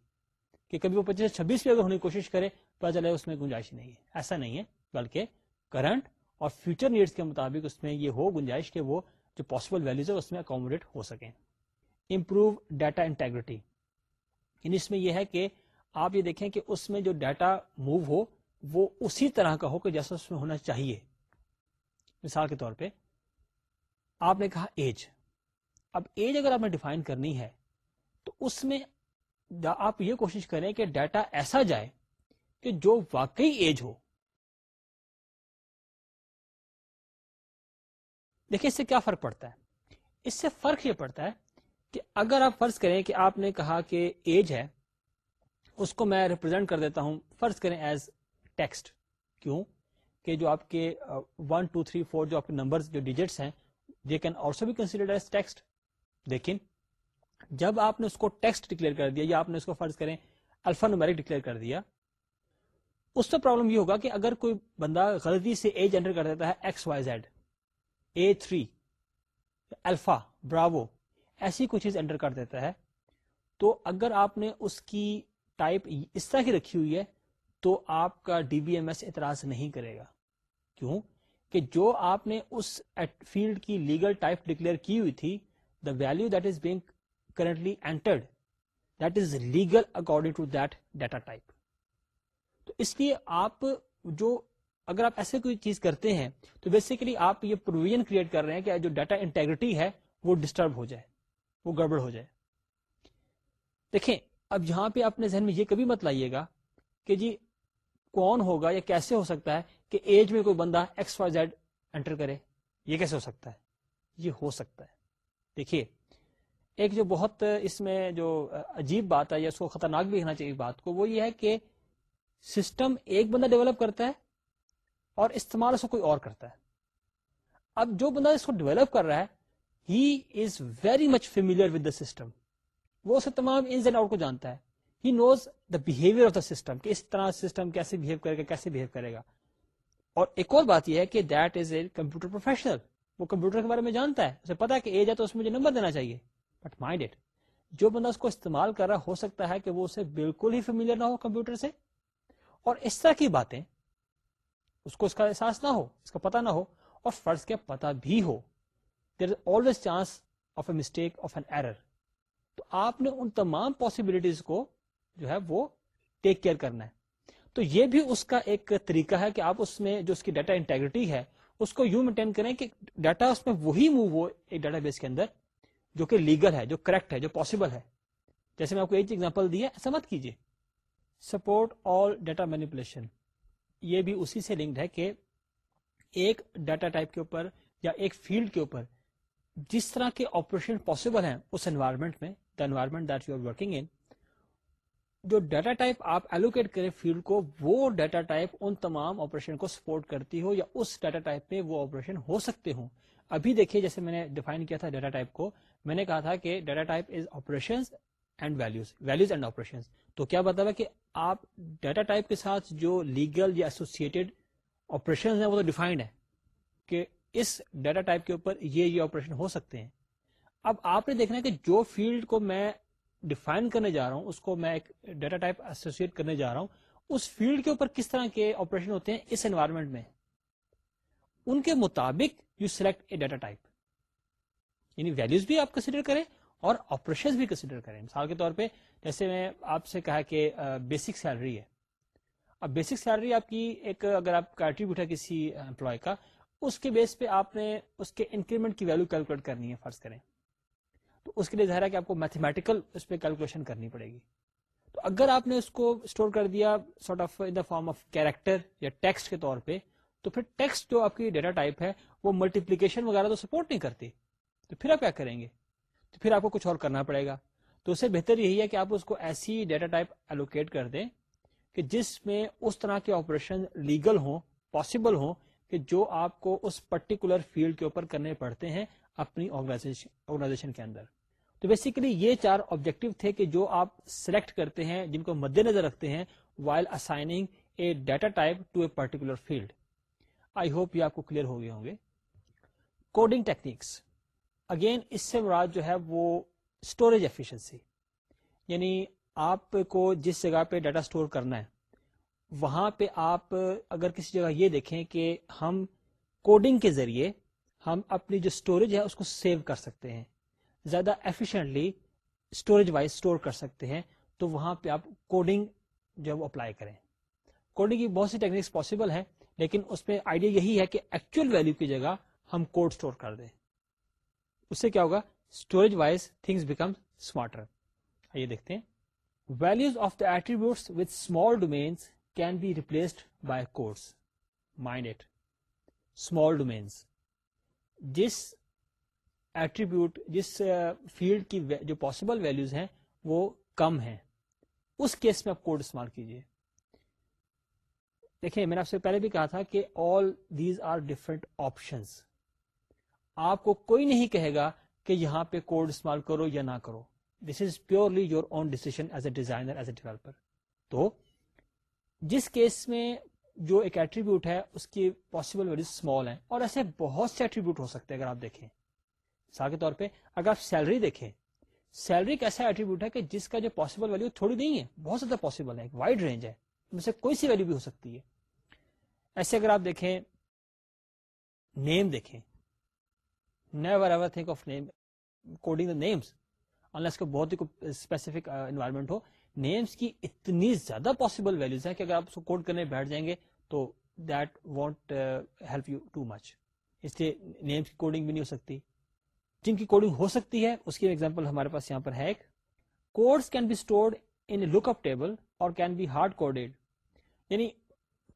Speaker 1: کہ کبھی وہ پچیس سے چھبیس بھی اگر ہونے کی کوشش کرے پتا چلے اس میں گنجائش نہیں ہے ایسا نہیں ہے بلکہ کرنٹ اور فیوچر نیڈس کے مطابق اس میں یہ ہو گنجائش کہ وہ جو پاسبل ویلوز ہے اس میں اکوموڈیٹ ہو سکیں امپروو ڈیٹا انٹیگریٹی یعنی اس میں یہ ہے کہ آپ یہ دیکھیں کہ اس میں جو ڈیٹا موو ہو وہ اسی طرح کا ہو کہ جیسا اس میں ہونا چاہیے مثال کے طور پہ آپ نے کہا ایج اب ایج اگر آپ نے ڈیفائن کرنی ہے تو اس میں آپ یہ کوشش کریں کہ ڈیٹا ایسا جائے کہ جو واقعی ایج ہو دیکھیں اس سے کیا فرق پڑتا ہے اس سے فرق یہ پڑتا ہے کہ اگر آپ فرض کریں کہ آپ نے کہا کہ ایج ہے اس کو میں ریپرزینٹ کر دیتا ہوں فرض کریں ایز ٹیکسٹ کیوں کہ جو آپ کے ون ٹو تھری فور جو آپ کے نمبر جو ڈیجٹس ہیں دے کین آلسو بھی کنسیڈرڈ ایز ٹیکسٹ لیکن جب آپ نے اس کو ٹیکسٹ ڈکلیئر کر دیا یا آپ نے اس کو فرض کریں الفا نمیرک ڈکلیئر کر دیا اس سے پرابلم یہ ہوگا کہ اگر کوئی بندہ غلطی سے ایج انٹر کر دیتا ہے X Y Z A three alpha bravo ایسی کوئی چیز انٹر کر دیتا ہے تو اگر آپ نے اس کی ٹائپ اس طرح ہی رکھی ہوئی ہے تو آپ کا ڈی بی ایم ایس اعتراض نہیں کرے گا کیوں کہ جو آپ نے اس فیلڈ کی لیگل ٹائپ ڈکلیئر کی ہوئی تھی the value that is being currently entered that is legal according to that data type تو اس لیے آپ جو اگر آپ ایسے کوئی چیز کرتے ہیں تو بیسیکلی آپ یہ پروویژن کریٹ کر رہے ہیں کہ جو ڈیٹا انٹیگریٹی ہے وہ ڈسٹرب ہو جائے وہ گڑبڑ ہو جائے دیکھیں اب یہاں پہ اپنے ذہن میں یہ کبھی مت لائیے گا کہ جی کون ہوگا یا کیسے ہو سکتا ہے کہ ایج میں کوئی بندہ ایکس وائی زیڈ انٹر کرے یہ کیسے ہو سکتا ہے یہ ہو سکتا ہے دیکھیے ایک جو بہت اس میں جو عجیب بات ہے یا اس کو خطرناک بھی کہنا چاہیے بات کو وہ یہ ہے کہ سسٹم ایک بندہ ڈیولپ کرتا ہے اور استعمال اس کو کوئی اور کرتا ہے اب جو بندہ اس کو ڈیولپ کر رہا ہے he is very much familiar with the system وہ اسے تمام انز اینڈ آؤٹ کو جانتا ہے he knows the behaviour of the system کہ اس طرح سسٹم کیسے بہیو کرے گا کیسے بہیو کرے گا اور ایک اور بات یہ ہے کہ that is a computer professional وہ کمپیوٹر کے بارے میں جانتا ہے اسے پتا ہے کہ ایج تو اس نمبر دینا چاہیے بٹ مائنڈ اٹ جو بندہ اس کو استعمال کر رہا ہو سکتا ہے کہ وہ اسے بالکل ہی فیملیئر نہ ہو کمپیوٹر سے اور اس طرح کی باتیں اس کو اس کا احساس نہ ہو اس کا پتا نہ ہو اور فرض کے پتا بھی ہو there is always chance of a mistake of an error تو آپ نے ان تمام پاسبلٹیز کو جو ہے وہ ٹیک کیئر کرنا ہے تو یہ بھی اس کا ایک طریقہ ہے کہ آپ اس میں جو اس کی ڈیٹا انٹیگریٹی ہے اس کو یوں مینٹین کریں کہ ڈیٹا اس میں وہی موو ہو ایک ڈیٹا بیس کے اندر جو کہ لیگل ہے جو کریکٹ ہے جو پاسبل ہے جیسے میں آپ کو ایک ایگزامپل دیا ایسا مت کیجیے سپورٹ آل ڈیٹا مینیپولیشن یہ بھی اسی سے لنکڈ ہے کہ ایک ڈیٹا ٹائپ کے اوپر یا ایک فیلڈ کے اوپر جس طرح کے آپریشن پاسبل ہیں اس انوائرمنٹ میں the environment that you are working in جو ڈیٹا ٹائپ آپ ایلوکیٹ کریں فیلڈ کو وہ ڈیٹا ٹائپ ان تمام آپریشن کو سپورٹ کرتی ہو یا اس ڈیٹا ٹائپ میں وہ آپریشن ہو سکتے ہوں ابھی دیکھیے جیسے میں نے ڈیفائن کیا تھا ڈیٹا ٹائپ کو میں نے کہا تھا کہ data type is operation and values values and operation تو کیا ہے کہ آپ ڈیٹا ٹائپ کے ساتھ جو لیگل یا ایسوسیڈ آپریشن ہیں وہ تو ڈیفائنڈ ہے کہ اس ڈیٹا ٹائپ کے اوپر یہ یہ آپریشن ہو سکتے ہیں اب آپ نے دیکھنا کہ جو فیلڈ کو میں ڈیفائن کرنے جا رہا ہوں اس کو میں ایک ڈیٹا ٹائپ ایسوسیٹ کرنے جا رہا ہوں اس فیلڈ کے اوپر کس طرح کے آپریشن ہوتے ہیں اس انوائرمنٹ میں ان کے مطابق you select a data type یعنی بھی آپ کنسیڈر کریں اور آپریشن بھی کنسیڈر کریں مثال کے طور پہ جیسے میں آپ سے کہا کہ بیسک سیلری ہے اب بیسک سیلری آپ آپ کی ایک اگر کسی امپلائی کا اس کے بیس پہ آپ نے اس کے انکریمنٹ کی ویلو کیلکولیٹ کرنی ہے فرض کریں تو اس کے لیے ظاہر ہے کہ آپ کو میتھمیٹیکل اس پہ کیلکولیشن کرنی پڑے گی تو اگر آپ نے اس کو اسٹور کر دیا sort of in the form of character یا ٹیکسٹ کے طور پہ تو پھر ٹیکسٹ جو آپ کی ڈیٹا ٹائپ ہے وہ ملٹیپلیکیشن وغیرہ تو سپورٹ نہیں کرتی تو پھر آپ کیا کریں گے تو پھر آپ کو کچھ اور کرنا پڑے گا تو اس سے بہتر یہی ہے کہ آپ اس کو ایسی ڈیٹا ٹائپ ایلوکیٹ کر دیں کہ جس میں اس طرح کے آپریشن لیگل ہوں پاسبل ہوں کہ جو آپ کو اس پرٹیکولر فیلڈ کے اوپر کرنے پڑتے ہیں اپنی آرگنائزیشن کے اندر تو بیسیکلی یہ چار آبجیکٹو تھے کہ جو آپ سلیکٹ کرتے ہیں جن کو مد نظر رکھتے ہیں while assigning a data type to a particular field I hope یہ آپ کو کلیئر ہو گئے ہوں گے کوڈنگ ٹیکنیکس اگین اس سے مراد جو ہے وہ اسٹوریج ایفیشنسی یعنی آپ کو جس جگہ پہ ڈیٹا اسٹور کرنا ہے وہاں پہ آپ اگر کسی جگہ یہ دیکھیں کہ ہم کوڈنگ کے ذریعے ہم اپنی جو اسٹوریج ہے اس کو سیو کر سکتے ہیں زیادہ ایفیشنٹلی اسٹوریج وائز اسٹور کر سکتے ہیں تو وہاں پہ آپ کوڈنگ جو ہے وہ اپلائی کریں کوڈنگ کی بہت سی ٹیکنیکس پاسبل ہے لیکن اس میں آئیڈیا یہی ہے کہ ایکچوئل ویلو کی جگہ ہم کوڈ اسٹور کر دیں اس سے کیا ہوگا storage wise things become smarter یہ دیکھتے ہیں values of the attributes with small domains can be replaced by codes mind small domains جس ایٹریبیوٹ جس فیلڈ کی جو پاسبل ویلوز ہیں وہ کم ہیں اس کیس میں آپ کوڈ استعمال کیجیے دیکھیں میں نے آپ سے پہلے بھی کہا تھا کہ all these are different options آپ کو کوئی نہیں کہے گا کہ یہاں پہ کوڈ استعمال کرو یا نہ کرو this is purely your own decision as a designer as a developer تو جس کیس میں جو ایک ایٹریبیوٹ ہے اس کی پاسبل ویلو اسمال ہیں اور ایسے بہت سے ایٹریبیوٹ ہو سکتے ہیں اگر آپ دیکھیں مثال کے طور پہ اگر آپ سیلری دیکھیں سیلری ایک ایسا ایٹریبیوٹ ہے کہ جس کا جو پاسبل ویلو تھوڑی نہیں ہے بہت زیادہ پاسبل ہے ایک وائڈ رینج ہے ان سے کوئی سی ویلو بھی ہو سکتی ہے ایسے اگر آپ دیکھیں نیم دیکھیں never ever think of name coding the names کو بہت ہی اسپیسیفک انوائرمنٹ uh, ہو نیمس کی اتنی زیادہ پاسبل ویلوز ہیں کہ اگر آپ اس کو کوڈ کرنے بیٹھ جائیں گے تو that won't help you too much اس لیے نیمس کی کوڈنگ بھی نہیں ہو سکتی جن کی کوڈنگ ہو سکتی ہے اس کی ایگزامپل ہمارے پاس یہاں پر ہے ایک codes can be store in look up table اور کین بی ہارڈ کوڈیڈ یعنی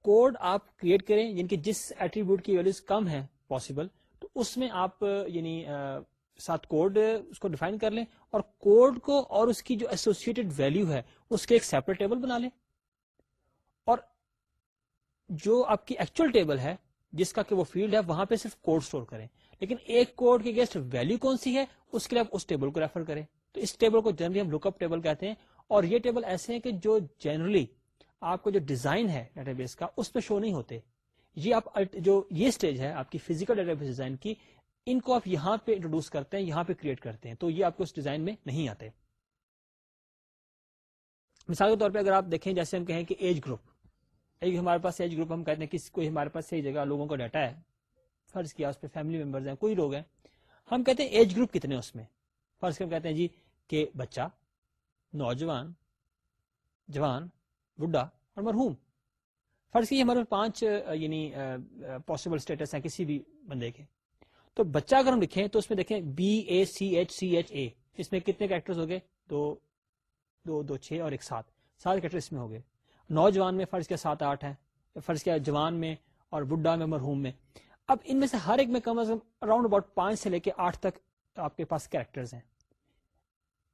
Speaker 1: کوڈ آپ کریٹ کریں جن کے جس ایٹریبیوٹ کی ویلوز کم ہے پاسبل تو اس میں آپ یعنی uh, ساتھ کوڈ اس کو ڈیفائن کر لیں اور کوڈ کو اور اس کی جو ایسوسیڈ ویلو ہے اس کے ایک سیپریٹ ٹیبل ٹیبل بنا لیں اور جو آپ کی ایکچوئل ہے جس کا کہ وہ فیلڈ ہے وہاں پہ صرف کوڈ سٹور کریں لیکن ایک کوڈ کی گیسٹ ویلو کون سی ہے اس کے لیے آپ اس ٹیبل کو ریفر کریں تو اس ٹیبل کو جنرلی ہم لک اپ ٹیبل کہتے ہیں اور یہ ٹیبل ایسے ہیں کہ جو جنرلی آپ کو جو ڈیزائن ہے ڈیٹا بیس کا اس پہ شو نہیں ہوتے یہ آپ جو یہ اسٹیج ہے آپ کی فیزیکل ڈیٹا بیس ڈیزائن کی ان کو آپ یہاں پہ انٹروڈیوس کرتے ہیں یہاں پہ کریٹ کرتے ہیں تو یہ آپ کو اس ڈیزائن میں نہیں آتے مثال کے طور پہ اگر آپ دیکھیں جیسے ہم کہیں کہ ایج گروپ ایک ہمارے پاس ایج گروپ ہم کہتے ہیں ہمارے پاس جگہ لوگوں کا ڈیٹا ہے فرض کیا اس پہ فیملی ممبرز ہیں کوئی لوگ ہیں ہم کہتے ہیں ایج گروپ کتنے اس میں فرض ہم کہتے ہیں جی کہ بچہ نوجوان جوان بڈا اور مرحوم فرض کی ہمارے پانچ یعنی پاسبل اسٹیٹس ہیں کسی بھی بندے کے تو بچہ اگر ہم لکھیں تو اس میں دیکھیں B A C H C H A اس میں کتنے کیریکٹر ہو گئے دو دو دو چھ اور ایک سات سات کیریکٹر اس میں ہو گئے نوجوان میں فرض کیا سات آٹھ ہیں فرض کیا جوان میں اور بڈا میں مرحوم میں اب ان میں سے ہر ایک میں کم از کم اراؤنڈ اباؤٹ پانچ سے لے کے آٹھ تک آپ کے پاس ہیں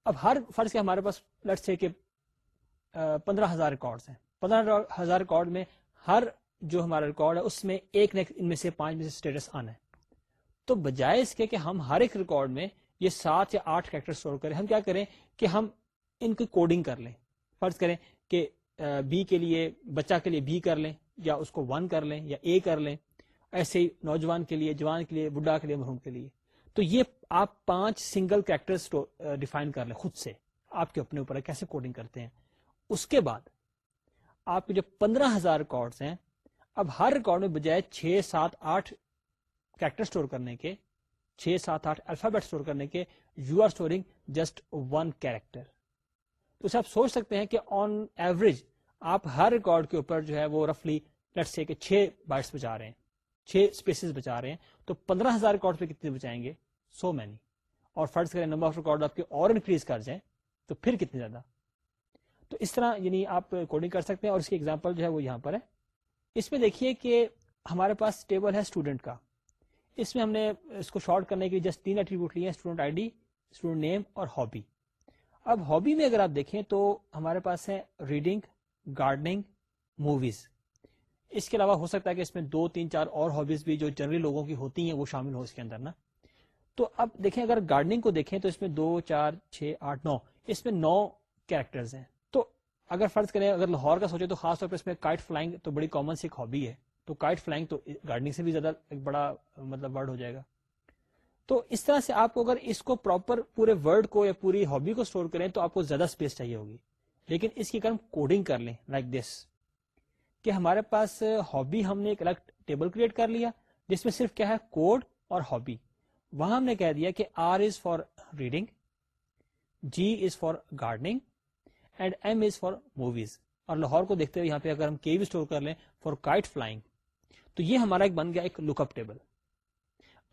Speaker 1: اب ہر فرض کیا ہمارے پاس لٹ سے کہ پندرہ ہزار ریکارڈ ہیں پندرہ ہزار ریکارڈ میں ہر جو ہمارا ریکارڈ ہے اس میں ایک نے پانچ میں سے اسٹیٹس آنا ہے تو بجائے اس کے کہ ہم ہر ایک ریکارڈ میں یہ سات یا آٹھ کریکٹر کریں ہم کیا کریں کہ ہم ان کی کوڈنگ کر لیں فرض کریں کہ بی کے لیے بچہ کے لیے بی کر لیں یا اس کو ون کر لیں یا اے کر لیں ایسے ہی نوجوان کے لیے جوان کے لیے بڈا کے لیے مرحوم کے لیے تو یہ آپ پانچ سنگل کریکٹر ڈیفائن کر لیں خود سے آپ کے اپنے اوپر کیسے کوڈنگ کرتے ہیں اس کے بعد آپ کے جو پندرہ ہزار ریکارڈ ہیں اب ہر ریکارڈ میں بجائے چھ سات آٹھ کریکٹر اسٹور کرنے کے چھ سات آٹھ الفابیٹ اسٹور کرنے کے you are storing just one character تو اسے آپ سوچ سکتے ہیں کہ آن ایوریج آپ ہر ریکارڈ کے اوپر جو ہے وہ رفلی لٹ سے چھ چھ بائٹس بچا بچا رہے رہے ہیں ہیں اسپیسیز تو پندرہ ہزار ریکارڈ پہ کتنے بچائیں گے سو مینی اور فرض کریں نمبر آف ریکارڈ آپ کے اور انکریز کر جائیں تو پھر کتنے زیادہ تو اس طرح یعنی آپ کوڈنگ کر سکتے ہیں اور اس کی ایگزامپل جو ہے وہ یہاں پر ہے اس میں دیکھیے کہ ہمارے پاس ٹیبل ہے اسٹوڈنٹ کا اس میں ہم نے اس کو شارٹ کرنے کے لیے جسٹ تین ایٹریبیوٹ لیے student I D student name اور ہابی اب ہابی میں اگر آپ دیکھیں تو ہمارے پاس ہے ریڈنگ گارڈنگ موویز اس کے علاوہ ہو سکتا ہے کہ اس میں دو تین چار اور ہابیز بھی جو جنرلی لوگوں کی ہوتی ہیں وہ شامل ہو اس کے اندر نا تو اب دیکھیں اگر گارڈنگ کو دیکھیں تو اس میں دو چار چھ آٹھ نو اس میں نو کیریکٹرز ہیں تو اگر فرض کریں اگر لاہور کا سوچے تو خاص طور پر اس میں کائٹ فلائنگ تو بڑی کامن سی ہابی ہے تو کائٹ فلائنگ تو گارڈنگ سے بھی زیادہ ایک بڑا مطلب ورڈ ہو جائے گا تو اس طرح سے آپ کو اگر اس کو پراپر پورے ورڈ کو یا پوری ہابی کو اسٹور کریں تو آپ کو زیادہ اسپیس چاہیے ہوگی لیکن اس کی اگر ہم کوڈنگ کر لیں لائک دس کہ ہمارے پاس ہابی ہم نے ایک الگ ٹیبل کریٹ کر لیا جس میں صرف کیا ہے کوڈ اور ہابی وہاں ہم نے کہہ دیا کہ R is for reading G is for gardening and M is for movies اور لاہور کو دیکھتے ہوئے یہاں پہ اگر ہم کے بھی اسٹور کر لیں فار کائٹ فلائنگ تو یہ ہمارا ایک بن گیا ایک لک اپ ٹیبل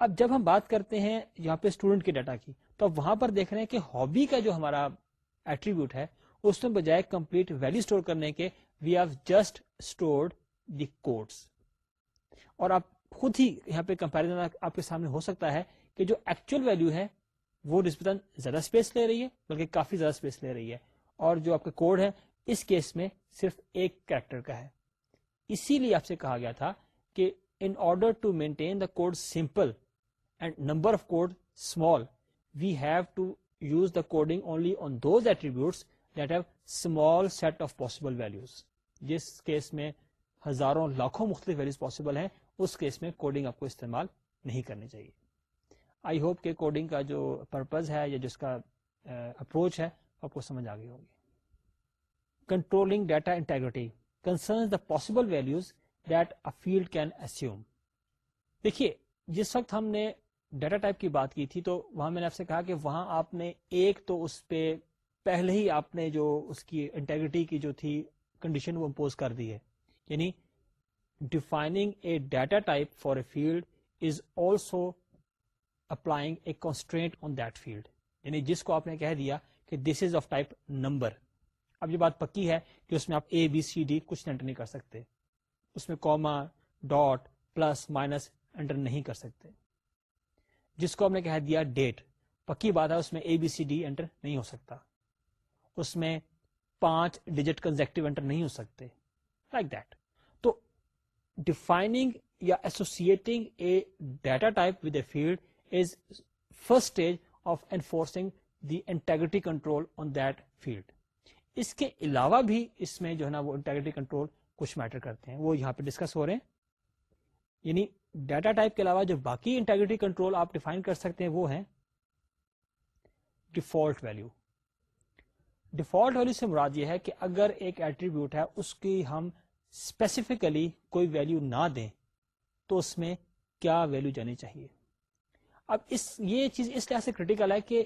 Speaker 1: اب جب ہم بات کرتے ہیں یہاں پہ اسٹوڈنٹ کے ڈیٹا کی تو اب وہاں پر دیکھ رہے ہیں کہ ہابی کا جو ہمارا ایٹریبیوٹ ہے اس میں بجائے کمپلیٹ ویلو اسٹور کرنے کے we have just the codes اور آپ خود ہی یہاں پہ کمپیرزن آپ کے سامنے ہو سکتا ہے کہ جو ایکچوئل ویلو ہے وہ رسبت زیادہ اسپیس لے رہی ہے بلکہ کافی زیادہ اسپیس لے رہی ہے اور جو آپ کا کوڈ ہے اس کیس میں صرف ایک کریکٹر کا ہے اسی لیے آپ سے کہا گیا تھا کہ in order to maintain the code simple and number of code small we have to use the coding only on those attributes that have small set of possible values جس کیس میں ہزاروں لاکھوں مختلف ویلوز پاسبل ہیں اس case میں coding آپ کو استعمال نہیں کرنی چاہیے آئی ہوپ کہ کوڈنگ کا جو پرپز ہے یا جس کا اپروچ ہے آپ کو سمجھ آ گئی ہوگی controlling data integrity concern the possible values field can assume دیکھیے جس وقت ہم نے ڈیٹا ٹائپ کی بات کی تھی تو وہاں میں نے آپ سے کہا کہ وہاں آپ نے ایک تو اس پہ پہلے ہی آپ نے جو اس کی انٹیگریٹی کی جو تھی کنڈیشن وہ امپوز کر دی ہے یعنی defining a data type for a field is also applying a constraint on that field یعنی جس کو آپ نے کہہ دیا کہ this is of type number اب یہ بات پکی ہے کہ اس میں آپ اے بی سی ڈی کچھ نہیں کر سکتے اس میں comma dot plus minus enter نہیں کر سکتے جس کو ہم نے کہہ دیا ڈیٹ پکی بات ہے اس میں A B C D enter نہیں ہو سکتا اس میں پانچ ڈیجٹ کنزیکٹو انٹر نہیں ہو سکتے لائک دیٹ تو ڈیفائنگ یا associating a data type with a field is first stage of enforcing the integrity control on that field اس کے علاوہ بھی اس میں جو ہے نا وہ انٹیگریٹی کنٹرول کچھ میٹر کرتے ہیں وہ یہاں پہ ڈسکس ہو رہے ہیں یعنی ڈیٹا ٹائپ کے علاوہ جو باقی انٹاگریٹی کنٹرول آپ ڈیفائن کر سکتے ہیں وہ ہے ڈیفالٹ ویلو ڈیفالٹ ویلو سے مراد یہ ہے کہ اگر ایک ایٹریبیوٹ ہے اس کی ہم اسپیسیفکلی کوئی ویلو نہ دیں تو اس میں کیا ویلو جانی چاہیے اب اس یہ چیز اس لحاظ سے کریٹیکل ہے کہ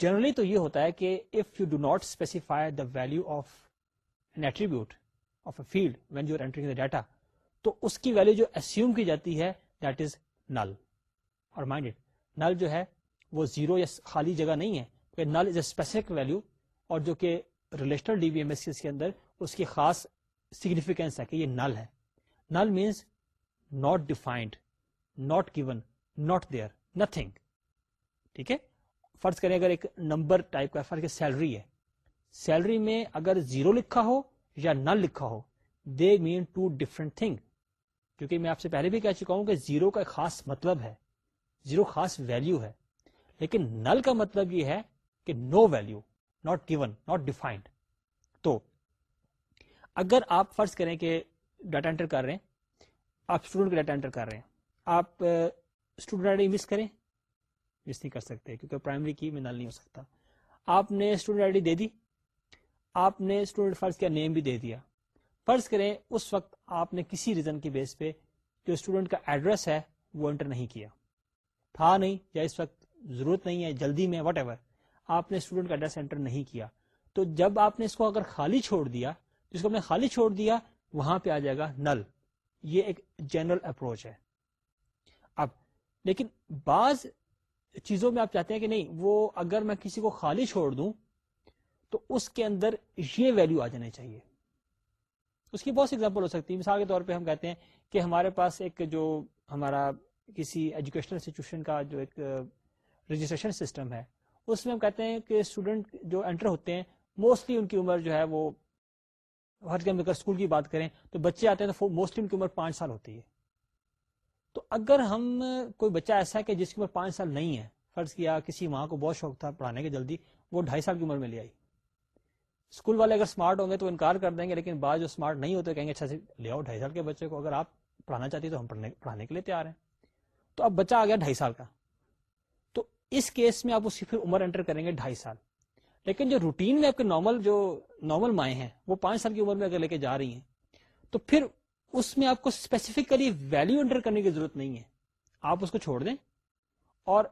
Speaker 1: جنرلی تو یہ ہوتا ہے کہ if you do not specify the value of an attribute of a field when you are entering the data تو اس کی ویلو جو اصوم کی جاتی ہے دیٹ از نل نل اور مائنڈ اٹ جو ہے وہ زیرو یا خالی جگہ نہیں ہے null is a specific value اور جو کہ ریلیشنل ڈی ایم ایس کے اندر اس کی خاص سگنیفیکینس ہے کہ یہ نل ہے null means not defined not given not there nothing ٹھیک ہے فرض کریں اگر ایک نمبر ٹائپ کا فرض سیلری ہے سیلری میں اگر زیرو لکھا ہو یا نہ لکھا ہو they mean two different thing کیونکہ میں آپ سے پہلے بھی کہہ چکا ہوں کہ زیرو کا خاص مطلب ہے زیرو خاص ویلو ہے لیکن نل کا مطلب یہ ہے کہ no value not given not defined تو اگر آپ فرض کریں کہ ڈاٹا انٹر کر رہے ہیں آپ اسٹوڈنٹ کا ڈاٹا انٹر کر رہے ہیں آپ اسٹوڈنٹ آئی ڈی مس کریں مس نہیں کر سکتے کیونکہ پرائمری کی میں نل نہیں ہو سکتا آپ نے اسٹوڈنٹ آئی ڈی دے دی آپ نے اسٹوڈنٹ فرض کا نیم بھی دے دیا فرض کریں اس وقت آپ نے کسی ریزن کے بیس پہ جو اسٹوڈنٹ کا ایڈریس ہے وہ انٹر نہیں کیا تھا نہیں یا اس وقت ضرورت نہیں ہے جلدی میں وٹ ایور آپ نے اسٹوڈنٹ کا ایڈریس انٹر نہیں کیا تو جب آپ نے اس کو اگر خالی چھوڑ دیا جس کو نے خالی چھوڑ دیا وہاں پہ آ جائے گا نل یہ ایک جنرل اپروچ ہے اب لیکن بعض چیزوں میں آپ چاہتے ہیں کہ نہیں وہ اگر میں کسی کو خالی چھوڑ دوں تو اس کے اندر یہ ویلو آ جانے چاہیے اس کی بہت سی ایگزامپل ہو سکتی ہے مثال کے طور پہ ہم کہتے ہیں کہ ہمارے پاس ایک جو ہمارا کسی ایجوکیشنل انسٹیٹیوشن کا جو ایک رجسٹریشن سسٹم ہے اس میں ہم کہتے ہیں کہ اسٹوڈنٹ جو انٹر ہوتے ہیں موسٹلی ان کی عمر جو ہے وہ ہر اگر اسکول کی بات کریں تو بچے آتے ہیں تو موسٹلی ان کی عمر پانچ سال ہوتی ہے تو اگر ہم کوئی بچہ ایسا ہے کہ جس کی عمر پانچ سال نہیں ہے فرض کیا کسی ماں کو بہت شوق تھا پڑھانے کے جلدی وہ ڈھائی سال کی عمر میں لے آئی اسکول والے اگر اسمارٹ ہوں گے تو انکار کر دیں گے لیکن بعض جو اسمارٹ نہیں ہوتے کہیں گے اچھا لے آؤ ڈھائی سال کے بچے کو اگر آپ پڑھانا چاہتی تو ہم پڑھانے کے لیے تیار ہیں تو اب بچہ آ گیا ڈھائی سال کا تو اس کیس میں آپ پھر عمر انٹر کریں گے ڈھائی سال لیکن جو روٹین میں آپ کے نارمل جو نارمل مائیں ہیں وہ پانچ سال کی عمر میں اگر لے کے جا رہی ہیں تو پھر اس میں آپ کو اسپیسیفکلی ویلو انٹر کرنے کی ضرورت نہیں ہے آپ اس کو چھوڑ دیں اور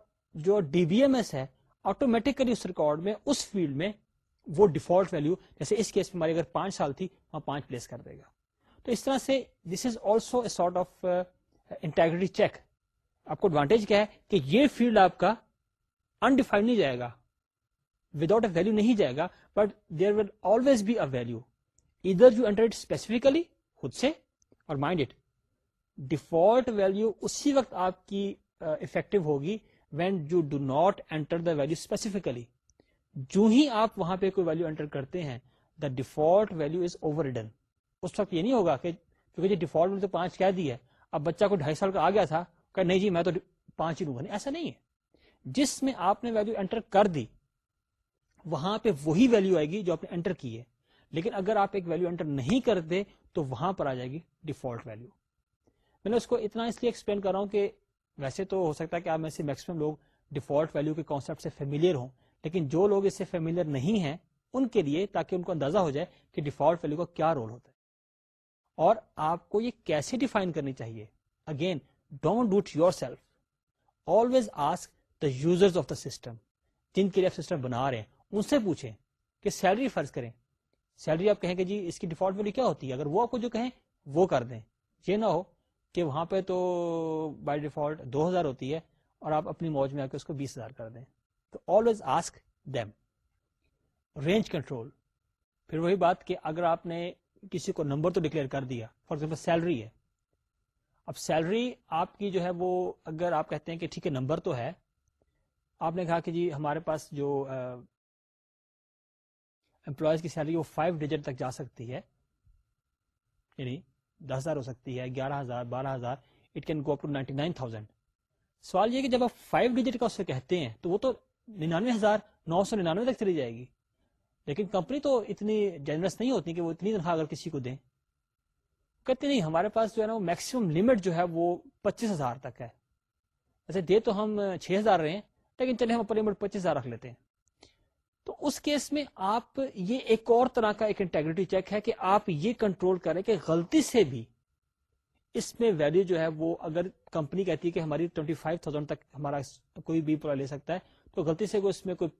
Speaker 1: جو ڈی بی ایم ایس ہے آٹومیٹکلی اس ریکارڈ میں اس فیلڈ میں وہ ڈیفالٹ ویلو جیسے اس کیس میں ہماری اگر پانچ سال تھی وہاں پانچ پلیس کر دے گا تو اس طرح سے this is also a sort of integrity check آپ کو ایڈوانٹیج کیا ہے کہ یہ فیلڈ آپ کا انڈیفائنڈ نہیں جائے گا وداؤٹ اے ویلو نہیں جائے گا but there will always be a value ادھر یو انٹر اٹ اسپیسیفکلی خود سے اور مائنڈ اٹ ڈیفالٹ ویلو اسی وقت آپ کی افیکٹو uh, ہوگی when you do not enter the value specifically جو ہی آپ وہاں پہ کوئی ویلو انٹر کرتے ہیں the default value is over done اس وقت یہ نہیں ہوگا کہ کیونکہ ڈیفالٹ تو پانچ کہہ دی ہے اب بچہ کو ڈھائی سال کا آ گیا تھا کہ نہیں جی میں تو پانچ ہی لوں گا نہیں ایسا نہیں ہے جس میں آپ نے ویلو انٹر کر دی وہاں پہ وہی ویلو آئے گی جو آپ نے انٹر کی ہے لیکن اگر آپ ایک ویلو انٹر نہیں کرتے تو وہاں پر آ جائے گی ڈیفالٹ ویلو میں نے اس کو اتنا اس لیے ایکسپلین کر رہا ہوں کہ ویسے تو ہو سکتا ہے کہ آپ میں سے میکسیمم لوگ ڈیفالٹ ویلو کے سے فیملیئر ہوں لیکن جو لوگ اس سے فیملیئر نہیں ہیں ان کے لیے تاکہ ان کو اندازہ ہو جائے کہ ڈیفالٹ ویلو کا کیا رول ہوتا ہے اور آپ کو یہ کیسے ڈیفائن کرنی چاہیے again don't doubt yourself always ask the user system جن کے لیے آپ سسٹم بنا رہے ہیں ان سے پوچھیں کہ سیلری فرض کریں سیلری آپ کہیں کہ جی اس کی ڈیفالٹ ویلو کیا ہوتی ہے اگر وہ آپ کو جو کہیں وہ کر دیں یہ نہ ہو کہ وہاں پہ تو بائی ڈیفالٹ دو ہزار ہوتی ہے اور آپ اپنی موج میں آ کے اس کو بیس ہزار کر دیں تو always ask them range control پھر وہی بات کہ اگر آپ نے کسی کو نمبر تو ڈکلیئر کر دیا فار ایگزامپل سیلری ہے اب سیلری آپ کی جو ہے وہ اگر آپ کہتے ہیں کہ ٹھیک ہے نمبر تو ہے آپ نے کہا کہ جی ہمارے پاس جو امپلائیز کی سیلری وہ فائیو ڈیجٹ تک جا سکتی ہے یعنی دس ہزار ہو سکتی ہے گیارہ ہزار بارہ ہزار it can go up to ninety nine thousand سوال یہ کہ جب آپ فائیو ڈیجٹ کا اسے کہتے ہیں تو وہ تو ننانوے ہزار نو سو ننانوے تک چلی جائے گی لیکن کمپنی تو اتنی جنرس نہیں ہوتی کہ وہ اتنی تنخواہ اگر کسی کو دیں کہتے نہیں ہمارے پاس جو ہے نا وہ میکسیمم لمٹ جو ہے وہ پچیس ہزار تک ہے دے تو ہم ہم چھ ہزار رہے ہیں لیکن چلے لمٹ پچیس ہزار رکھ لیتے ہیں تو اس کیس میں آپ یہ ایک اور طرح کا ایک انٹیگریٹی چیک ہے کہ آپ یہ کنٹرول کریں کہ غلطی سے بھی اس میں ویلو جو ہے وہ اگر کمپنی کہتی ہے کہ ہماری ٹوئنٹی فائیو تھاؤزینڈ تک ہمارا کوئی بھی پورا لے سکتا ہے تو غلطی سے اس میں کوئی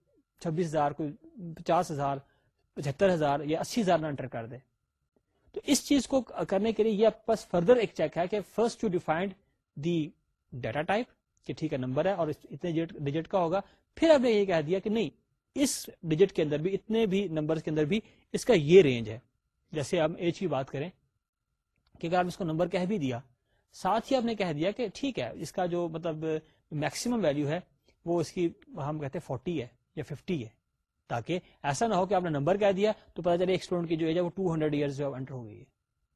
Speaker 1: چھبیس ہزار کوئی پچاس ہزار پچہتر ہزار یا اسی ہزار نہ انٹر کر دے تو اس چیز کو کرنے کے لیے یہ فردر ایک چیک ہے کہ first to defined the data type کہ ٹھیک ہے نمبر ہے اور اتنے ڈیجٹ کا ہوگا پھر آپ نے یہ کہہ دیا کہ نہیں اس ڈیجٹ کے اندر بھی اتنے بھی نمبر کے اندر بھی اس کا یہ رینج ہے جیسے ہم ایج کی بات کریں کہ اگر آپ اس کو نمبر کہہ بھی دیا ساتھ ہی آپ نے کہہ دیا کہ ٹھیک ہے اس کا جو مطلب میکسیمم ویلو ہے وہ اس کی ہم کہتے ہیں فورٹی ہے یا ففٹی ہے تاکہ ایسا نہ ہو کہ آپ نے نمبر کہہ دیا تو پتا چلے اسٹوڈنٹ کی جو ایج ہے وہ ٹو ہنڈریڈ ایئرز جو انٹر ہو گئی ہے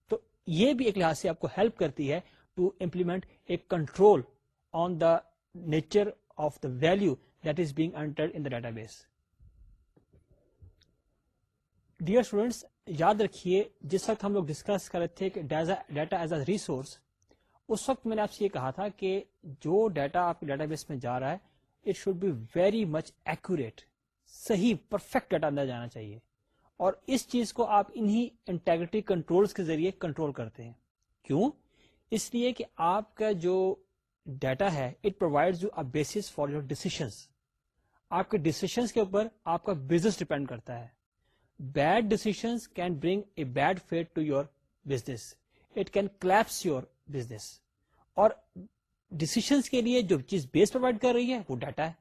Speaker 1: تو یہ بھی ایک لحاظ سے آپ کو ہیلپ کرتی ہے to implement a control on the nature of the value that is being entered in the database dear students یاد رکھیے جس وقت ہم لوگ ڈسکس کر رہے تھے کہ ڈیٹا ایز اے ریسورس اس وقت میں نے آپ سے یہ کہا تھا کہ جو ڈیٹا آپ کے ڈیٹا بیس میں جا رہا ہے it should be very much accurate صحیح پرفیکٹ ڈیٹا اندر جانا چاہیے اور اس چیز کو آپ انہی انٹیگریٹی کنٹرولز کے ذریعے کنٹرول کرتے ہیں کیوں اس لیے کہ آپ کا جو ڈیٹا ہے it provide you a basis for your decisions آپ کے ڈسیشنس کے اوپر آپ کا بزنس ڈپینڈ کرتا ہے bad decisions can bring a bad fate to your business it can collapse your business اور ڈسیشنس کے لیے جو چیز بیس پرووائڈ کر رہی ہے وہ ڈیٹا ہے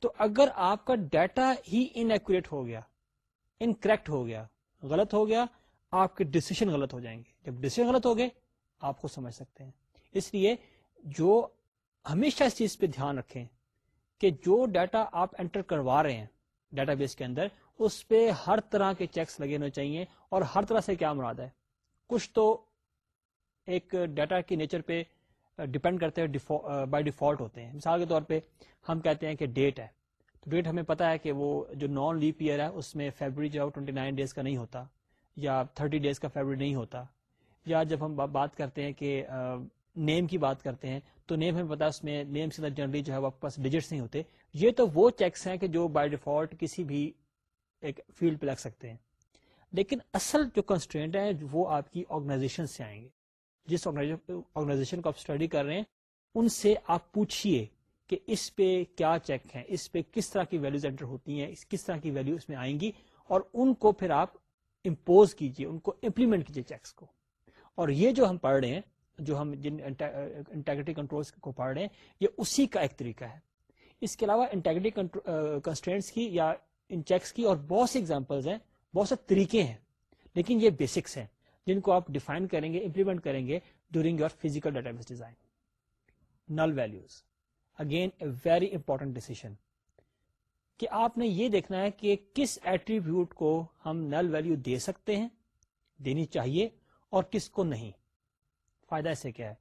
Speaker 1: تو اگر آپ کا ڈیٹا ہی ان ایکٹ ہو گیا ان کریکٹ ہو گیا غلط ہو گیا آپ کے ڈسیشن غلط ہو جائیں گے جب ڈسیشن غلط ہو گئے آپ کو سمجھ سکتے ہیں اس لیے جو ہمیشہ اس چیز پہ دھیان رکھیں کہ جو ڈیٹا آپ انٹر کروا رہے ہیں ڈیٹا بیس کے اندر اس پہ ہر طرح کے چیکس لگے ہونے چاہیے اور ہر طرح سے کیا مراد ہے کچھ تو ایک ڈیٹا کی نیچر پہ ڈیپینڈ کرتے ہیں بائی ڈیفالٹ ہوتے ہیں مثال کے طور پہ ہم کہتے ہیں کہ ڈیٹ ہے تو ڈیٹ ہمیں پتا ہے کہ وہ جو نان لیپ ایئر ہے اس میں فیبری جو ہے ٹوئنٹی نائن ڈیز کا نہیں ہوتا یا تھرٹی ڈیز کا فیبرری نہیں ہوتا یا جب ہم بات کرتے ہیں کہ نیم کی بات کرتے ہیں تو نیم ہمیں پتا اس میں نیم سے جنرلی جو ہے پاس ڈیجٹس نہیں ہوتے یہ تو وہ چیکس ہیں کہ جو بائی ڈیفالٹ کسی بھی ایک فیلڈ پہ لگ سکتے ہیں لیکن اصل جو کنسٹرینٹ ہے وہ آپ کی آرگنائزیشن سے آئیں گے جس آرگنائزیشن کو آپ اسٹڈی کر رہے ہیں ان سے آپ پوچھیے کہ اس پہ کیا چیک ہیں اس پہ کس طرح کی ویلوز انٹر ہوتی ہیں کس طرح کی ویلو اس میں آئیں گی اور ان کو پھر آپ امپوز کیجیے ان کو امپلیمنٹ کیجیے چیکس کو اور یہ جو ہم پڑھ رہے ہیں جو ہم جن انٹیگریٹی کنٹرول کو پڑھ رہے ہیں یہ اسی کا ایک طریقہ ہے اس کے علاوہ انٹیگریٹی کنسٹرینٹس کی یا ان چیکس کی اور بہت سی ایگزامپلز ہیں بہت سے طریقے ہیں لیکن یہ بیسکس ہیں جن کو آپ ڈیفائن کریں گے امپلیمنٹ کریں گے during your physical database design null values again a very important decision کہ آپ نے یہ دیکھنا ہے کہ کس ایٹریبیوٹ کو ہم نل ویلو دے سکتے ہیں دینی چاہیے اور کس کو نہیں فائدہ کیا ہے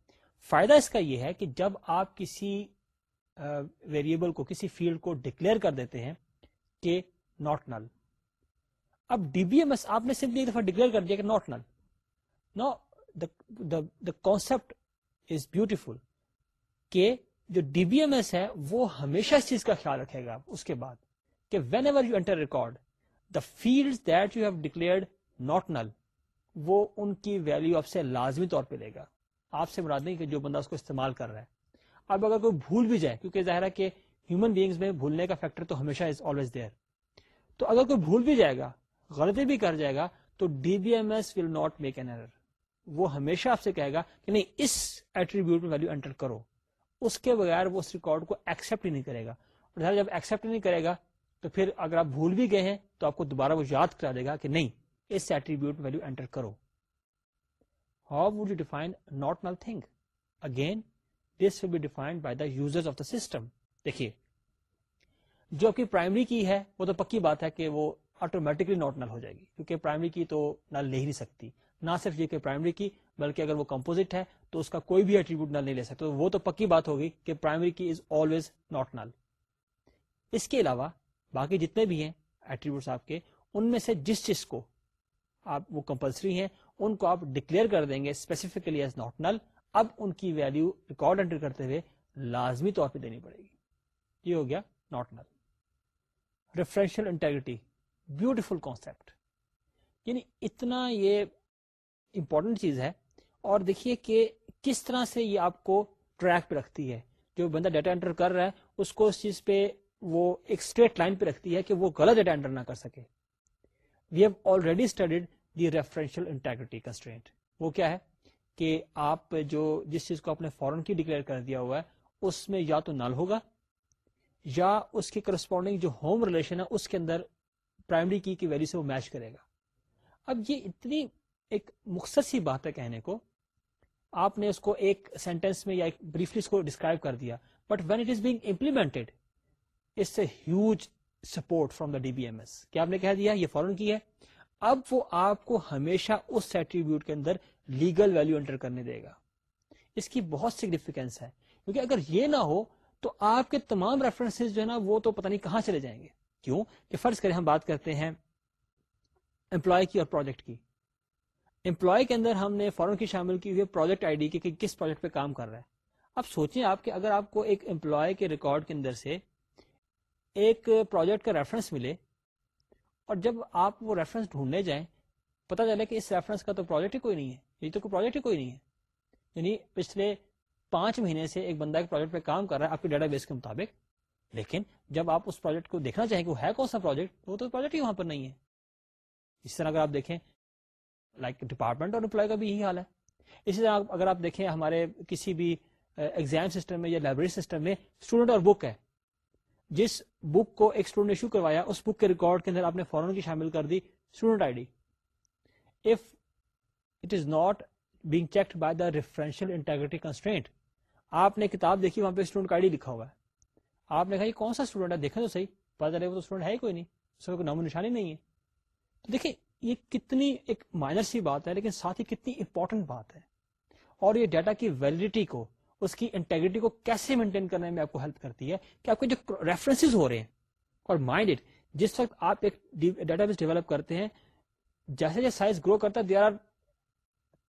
Speaker 1: فائدہ اس کا یہ ہے کہ جب آپ کسی ویریبل کو کسی فیلڈ کو ڈکلیئر کر دیتے ہیں کہ ناٹ نل اب ڈی بی ایم ایس آپ نے سمپلی دفعہ ڈکلیئر کر دیا کہ not null the concept is beautiful کہ جو ڈی بی ایم ایس ہے وہ ہمیشہ اس چیز کا خیال رکھے گا اس کے بعد کہ whenever you record the field that you have declared not null وہ ان ویلیو ویلو سے لازمی طور پہ لے گا آپ سے مراد نہیں کہ جو بندہ اس کو استعمال کر رہا ہے اب اگر کوئی بھول بھی جائے کیونکہ ظاہر ہے کہ ہیومن بینگز میں بھولنے کا فیکٹر تو ہمیشہ از آلویز تو اگر کوئی بھول بھی جائے گا غلطی بھی کر جائے گا تو D B M S will not make an error وہ ہمیشہ آپ سے کہے گا کہ نہیں اس ایٹریبیوٹ میں ویلو انٹر کرو اس کے بغیر وہ اس ریکارڈ کو ایکسپٹ ہی نہیں کرے گا اور جب ایکسپٹ نہیں کرے گا تو پھر اگر آپ بھول بھی گئے ہیں تو آپ کو دوبارہ وہ یاد کرا دے گا کہ نہیں اس ایٹریبیوٹ میں ویلو انٹر کرو how would you define not null thing again this will be defined by the user of the system دیکھیے جو آپ کی پرائمری کی ہے وہ تو پکی بات ہے کہ وہ آٹومیٹکلی ناٹ نل ہو جائے گی کیونکہ پرائمری کی تو نل لے ہی نہیں سکتی نہ صرف یہ کہ پرائمری کی بلکہ اگر وہ کمپوزٹ ہے تو اس کا کوئی بھی ایٹریبیوٹ نل نہیں لے سکتے وہ تو پکی بات ہوگی کہ primary key is always not null اس کے کے علاوہ باقی جتنے بھی ہیں آپ ان میں سے جس چیز کو آپ وہ کمپلسری ہیں ان کو آپ ڈکلیئر کر دیں گے اسپیسیفکلی ایز ناٹ نل اب ان کی ویلو ریکارڈ انٹر کرتے ہوئے لازمی طور پہ دینی پڑے گی یہ ہو گیا not null referential integrity beautiful concept یعنی اتنا یہ امپورٹنٹ چیز ہے اور دیکھیے کہ کس طرح سے یہ آپ کو ٹریک پہ رکھتی ہے جو بندہ ڈیٹا انٹر کر رہا ہے اس کو اس چیز پہ وہ ایک اسٹریٹ لائن پہ رکھتی ہے کہ وہ غلط ڈیٹا انٹر نہ کر سکے we have already studied referential referential constraint وہ کیا ہے کہ آپ جو جس چیز کو آپ نے فورن کی ڈکلیئر کر دیا ہوا ہے اس میں یا تو نل ہوگا یا اس کی کرسپونڈنگ جو ہوم ریلیشن ہے اس کے اندر پرائمری کی ویلیو سے وہ میچ کرے گا اب یہ اتنی ایک مختصی بات ہے کہنے کو آپ نے اس کو ایک سینٹینس میں یا ایک بریفلی اس کو ڈسکرائب کر دیا but when it is a implement support from کی ہے اب وہ آپ کو ہمیشہ اس سیٹریوٹ کے اندر لیگل ویلو انٹر کرنے دے گا اس کی بہت سگنیفیکینس ہے کیونکہ اگر یہ نہ ہو تو آپ کے تمام ریفرنس جو ہے نا وہ تو پتہ نہیں کہاں چلے جائیں گے کیوں کہ فرض کریں ہم بات کرتے ہیں امپلائی کی اور پروجیکٹ کی امپلائی کے اندر ہم نے فوراً کی شامل کی ہوئی پروجیکٹ آئی ڈی کے کہ کس پروجیکٹ پہ کام کر رہا ہے اب سوچیں آپ کہ اگر آپ کو ایک امپلائی کے ریکارڈ کے اندر سے ایک پروجیکٹ کا ریفرنس ملے اور جب آپ وہ ریفرنس ڈھونڈنے جائیں پتہ چلے کہ اس ریفرنس کا تو پروجیکٹ ہی کوئی نہیں ہے یہ تو کوئی پروجیکٹ ہی کوئی نہیں ہے یعنی پچھلے پانچ مہینے سے ایک بندہ ایک پروجیکٹ پہ کام کر رہا ہے آپ کے ڈیٹا بیس کے مطابق لیکن جب آپ اس پروجیکٹ کو دیکھنا چاہیں کہ وہ ہے کون سا پروجیکٹ وہ تو پروجیکٹ ہی وہاں پر نہیں ہے اس طرح اگر آپ دیکھیں لائک ڈپارٹمنٹ اور امپلائی کا بھی یہی حال ہے اسی طرح اگر آپ دیکھیں ہمارے کسی بھی ایگزام سسٹم میں یا لائبریری سسٹم میں اسٹوڈنٹ اور بک ہے جس بک کو ایک اسٹوڈنٹ ایشو کروایا اس بک کے ریکارڈ کے اندر آپ نے فورن کی شامل کر دی student I D if it is not being checked by the referential integrity constraint آپ نے کتاب دیکھی وہاں پہ اسٹوڈنٹ آئی ڈی لکھا ہوا ہے آپ نے کہا یہ کون سا اسٹوڈنٹ ہے دیکھیں تو صحیح پتا چلے وہ تو اسٹوڈنٹ ہے ہی کوئی نہیں اس کا کوئی نام و نشانی نہیں ہے تو دیکھیں یہ کتنی ایک مائنر سی بات ہے لیکن ساتھ ہی کتنی امپورٹنٹ بات ہے اور یہ ڈیٹا کی ویلڈیٹی کو اس کی انٹیگریٹی کو کیسے مینٹین کرنے میں آپ آپ کو ہیلپ کرتی ہے کہ کے جو ریفرنس ہو رہے ہیں اور مائنڈ جس وقت آپ ایک ڈیٹا بیس ڈیولپ کرتے ہیں جیسے جیسے سائز گرو کرتا ہے there are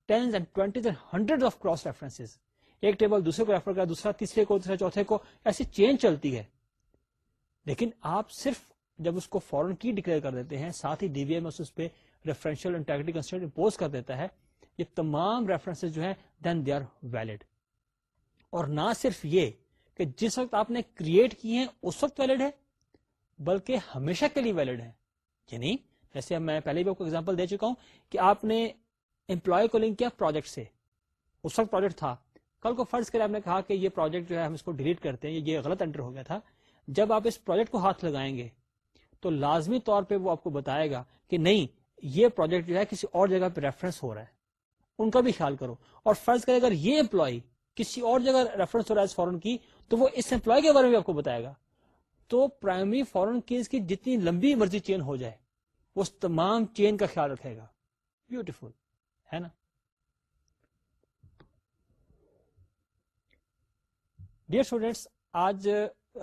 Speaker 1: and twenties and hundred of cross reference ایک ٹیبل دوسرے کو ریفر کرا دوسرا تیسرے کو دوسرا چوتھے کو ایسی چینج چلتی ہے لیکن آپ صرف جب اس کو فورن کی ڈکلیئر کر دیتے ہیں ساتھ ہی ڈی وی ایم اس پہ ریفرنشیل امپوز کر دیتا ہے یہ تمام ریفرنس جو ہیں دین دے آر ویلڈ اور نہ صرف یہ کہ جس وقت آپ نے کریٹ کی ہیں اس وقت ویلڈ ہے بلکہ ہمیشہ کے لیے ویلڈ ہے یعنی جیسے میں پہلے بھی آپ کو ایگزامپل دے چکا ہوں کہ آپ نے امپلائی کو لنک کیا پروجیکٹ سے اس وقت پروجیکٹ تھا کل کو فرض کرے آپ نے کہا کہ یہ پروجیکٹ جو ہے ہم اس کو ڈیلیٹ کرتے ہیں یہ غلط انٹر ہو گیا تھا جب آپ اس پروجیکٹ کو ہاتھ لگائیں گے تو لازمی طور پہ وہ آپ کو بتائے گا کہ نہیں یہ پروجیکٹ جو ہے کسی اور جگہ پہ ریفرنس ہو رہا ہے ان کا بھی خیال کرو اور فرض کرے اگر یہ امپلائی کسی اور جگہ ریفرنس ہو رہا ہے اس فورن کی تو وہ امپلائی کے بارے میں آپ کو بتائے گا تو پرائمری فورن کیس کی جتنی لمبی مرضی چین ہو جائے وہ اس تمام چین کا خیال رکھے گا بیوٹیفل ہے نا ڈیئر اسٹوڈینٹس آج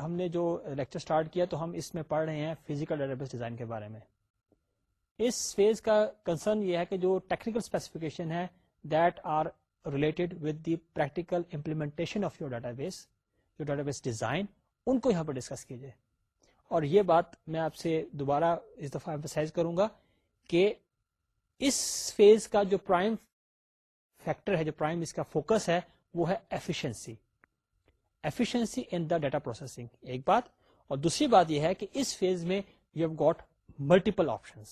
Speaker 1: ہم نے جو لیکچر سٹارٹ کیا تو ہم اس میں پڑھ رہے ہیں فزیکل ڈیٹا بیس ڈیزائن کے بارے میں اس فیز کا کنسرن یہ ہے کہ جو ٹیکنیکل اسپیسیفکیشن ہے that are related with the practical implementation of your database your database design ان کو یہاں پر ڈسکس کیجیے اور یہ بات میں آپ سے دوبارہ اس دفعہ امپرسائز کروں گا کہ اس فیز کا جو پرائم فیکٹر ہے جو پرائم اس کا فوکس ہے وہ ہے efficiency efficiency in data processing ایک بات اور دوسری بات یہ ہے کہ اس فیز میں you have got multiple option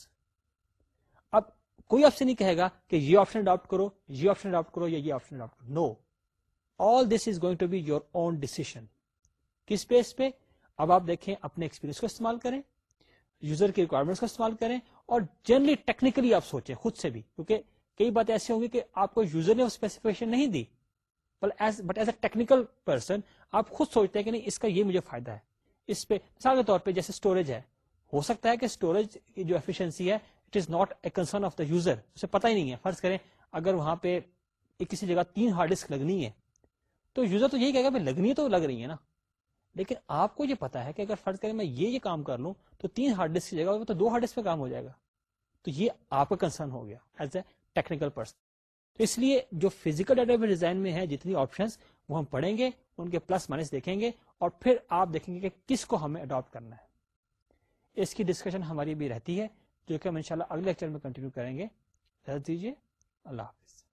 Speaker 1: اب کوئی آپشن نہیں کہے گا کہ یہ آپشن اڈاپٹ کرو یہ آپشن اڈاپٹ اڈاپٹ کرو کرو یا یہ option no all this is going to be your own decision کس پیس پہ اب آپ دیکھیں اپنے ایکسپیرینس کو استعمال کریں یوزر کی ریکوائرمنٹس کا استعمال کریں اور جنرلی ٹیکنیکلی آپ سوچیں خود سے بھی کیونکہ کئی بات ایسی ہوگی کہ آپ کو یوزر نے اسپیسیفکیشن نہیں دی but as a technical person آپ خود سوچتے ہیں کہ نہیں اس کا یہ مجھے فائدہ ہے اس پہ مثال کے طور پہ جیسے اسٹوریج ہے ہو سکتا ہے کہ اسٹوریج کی جو ایفیشنسی ہے it is not a concern of the user اسے پتا ہی نہیں ہے فرض کریں اگر وہاں پہ کسی جگہ تین ہارڈ ڈسک لگنی ہے تو یوزر تو یہی کہے گا کہ لگنی تو لگ رہی ہے نا لیکن آپ کو یہ پتا ہے کہ اگر فرض کریں میں یہ یہ کام کر لوں تو تین ہارڈ ڈسک کی جگہ تو دو ہارڈ ڈسک پہ کام ہو جائے گا تو یہ آپ کا کنسرن ہو گیا ایز اے ٹیکنیکل پرسن تو اس لیے جو فیزیکل ڈیٹا بیس ڈیزائن میں ہے جتنی آپشنس وہ ہم پڑھیں گے ان کے پلس مائنس دیکھیں گے اور پھر آپ دیکھیں گے کہ کس کو ہمیں اڈاپٹ کرنا ہے اس کی ڈسکشن ہماری بھی رہتی ہے جو کہ ہم انشاءاللہ اگلے لیکچر میں کنٹینیو کریں گے اللہ حافظ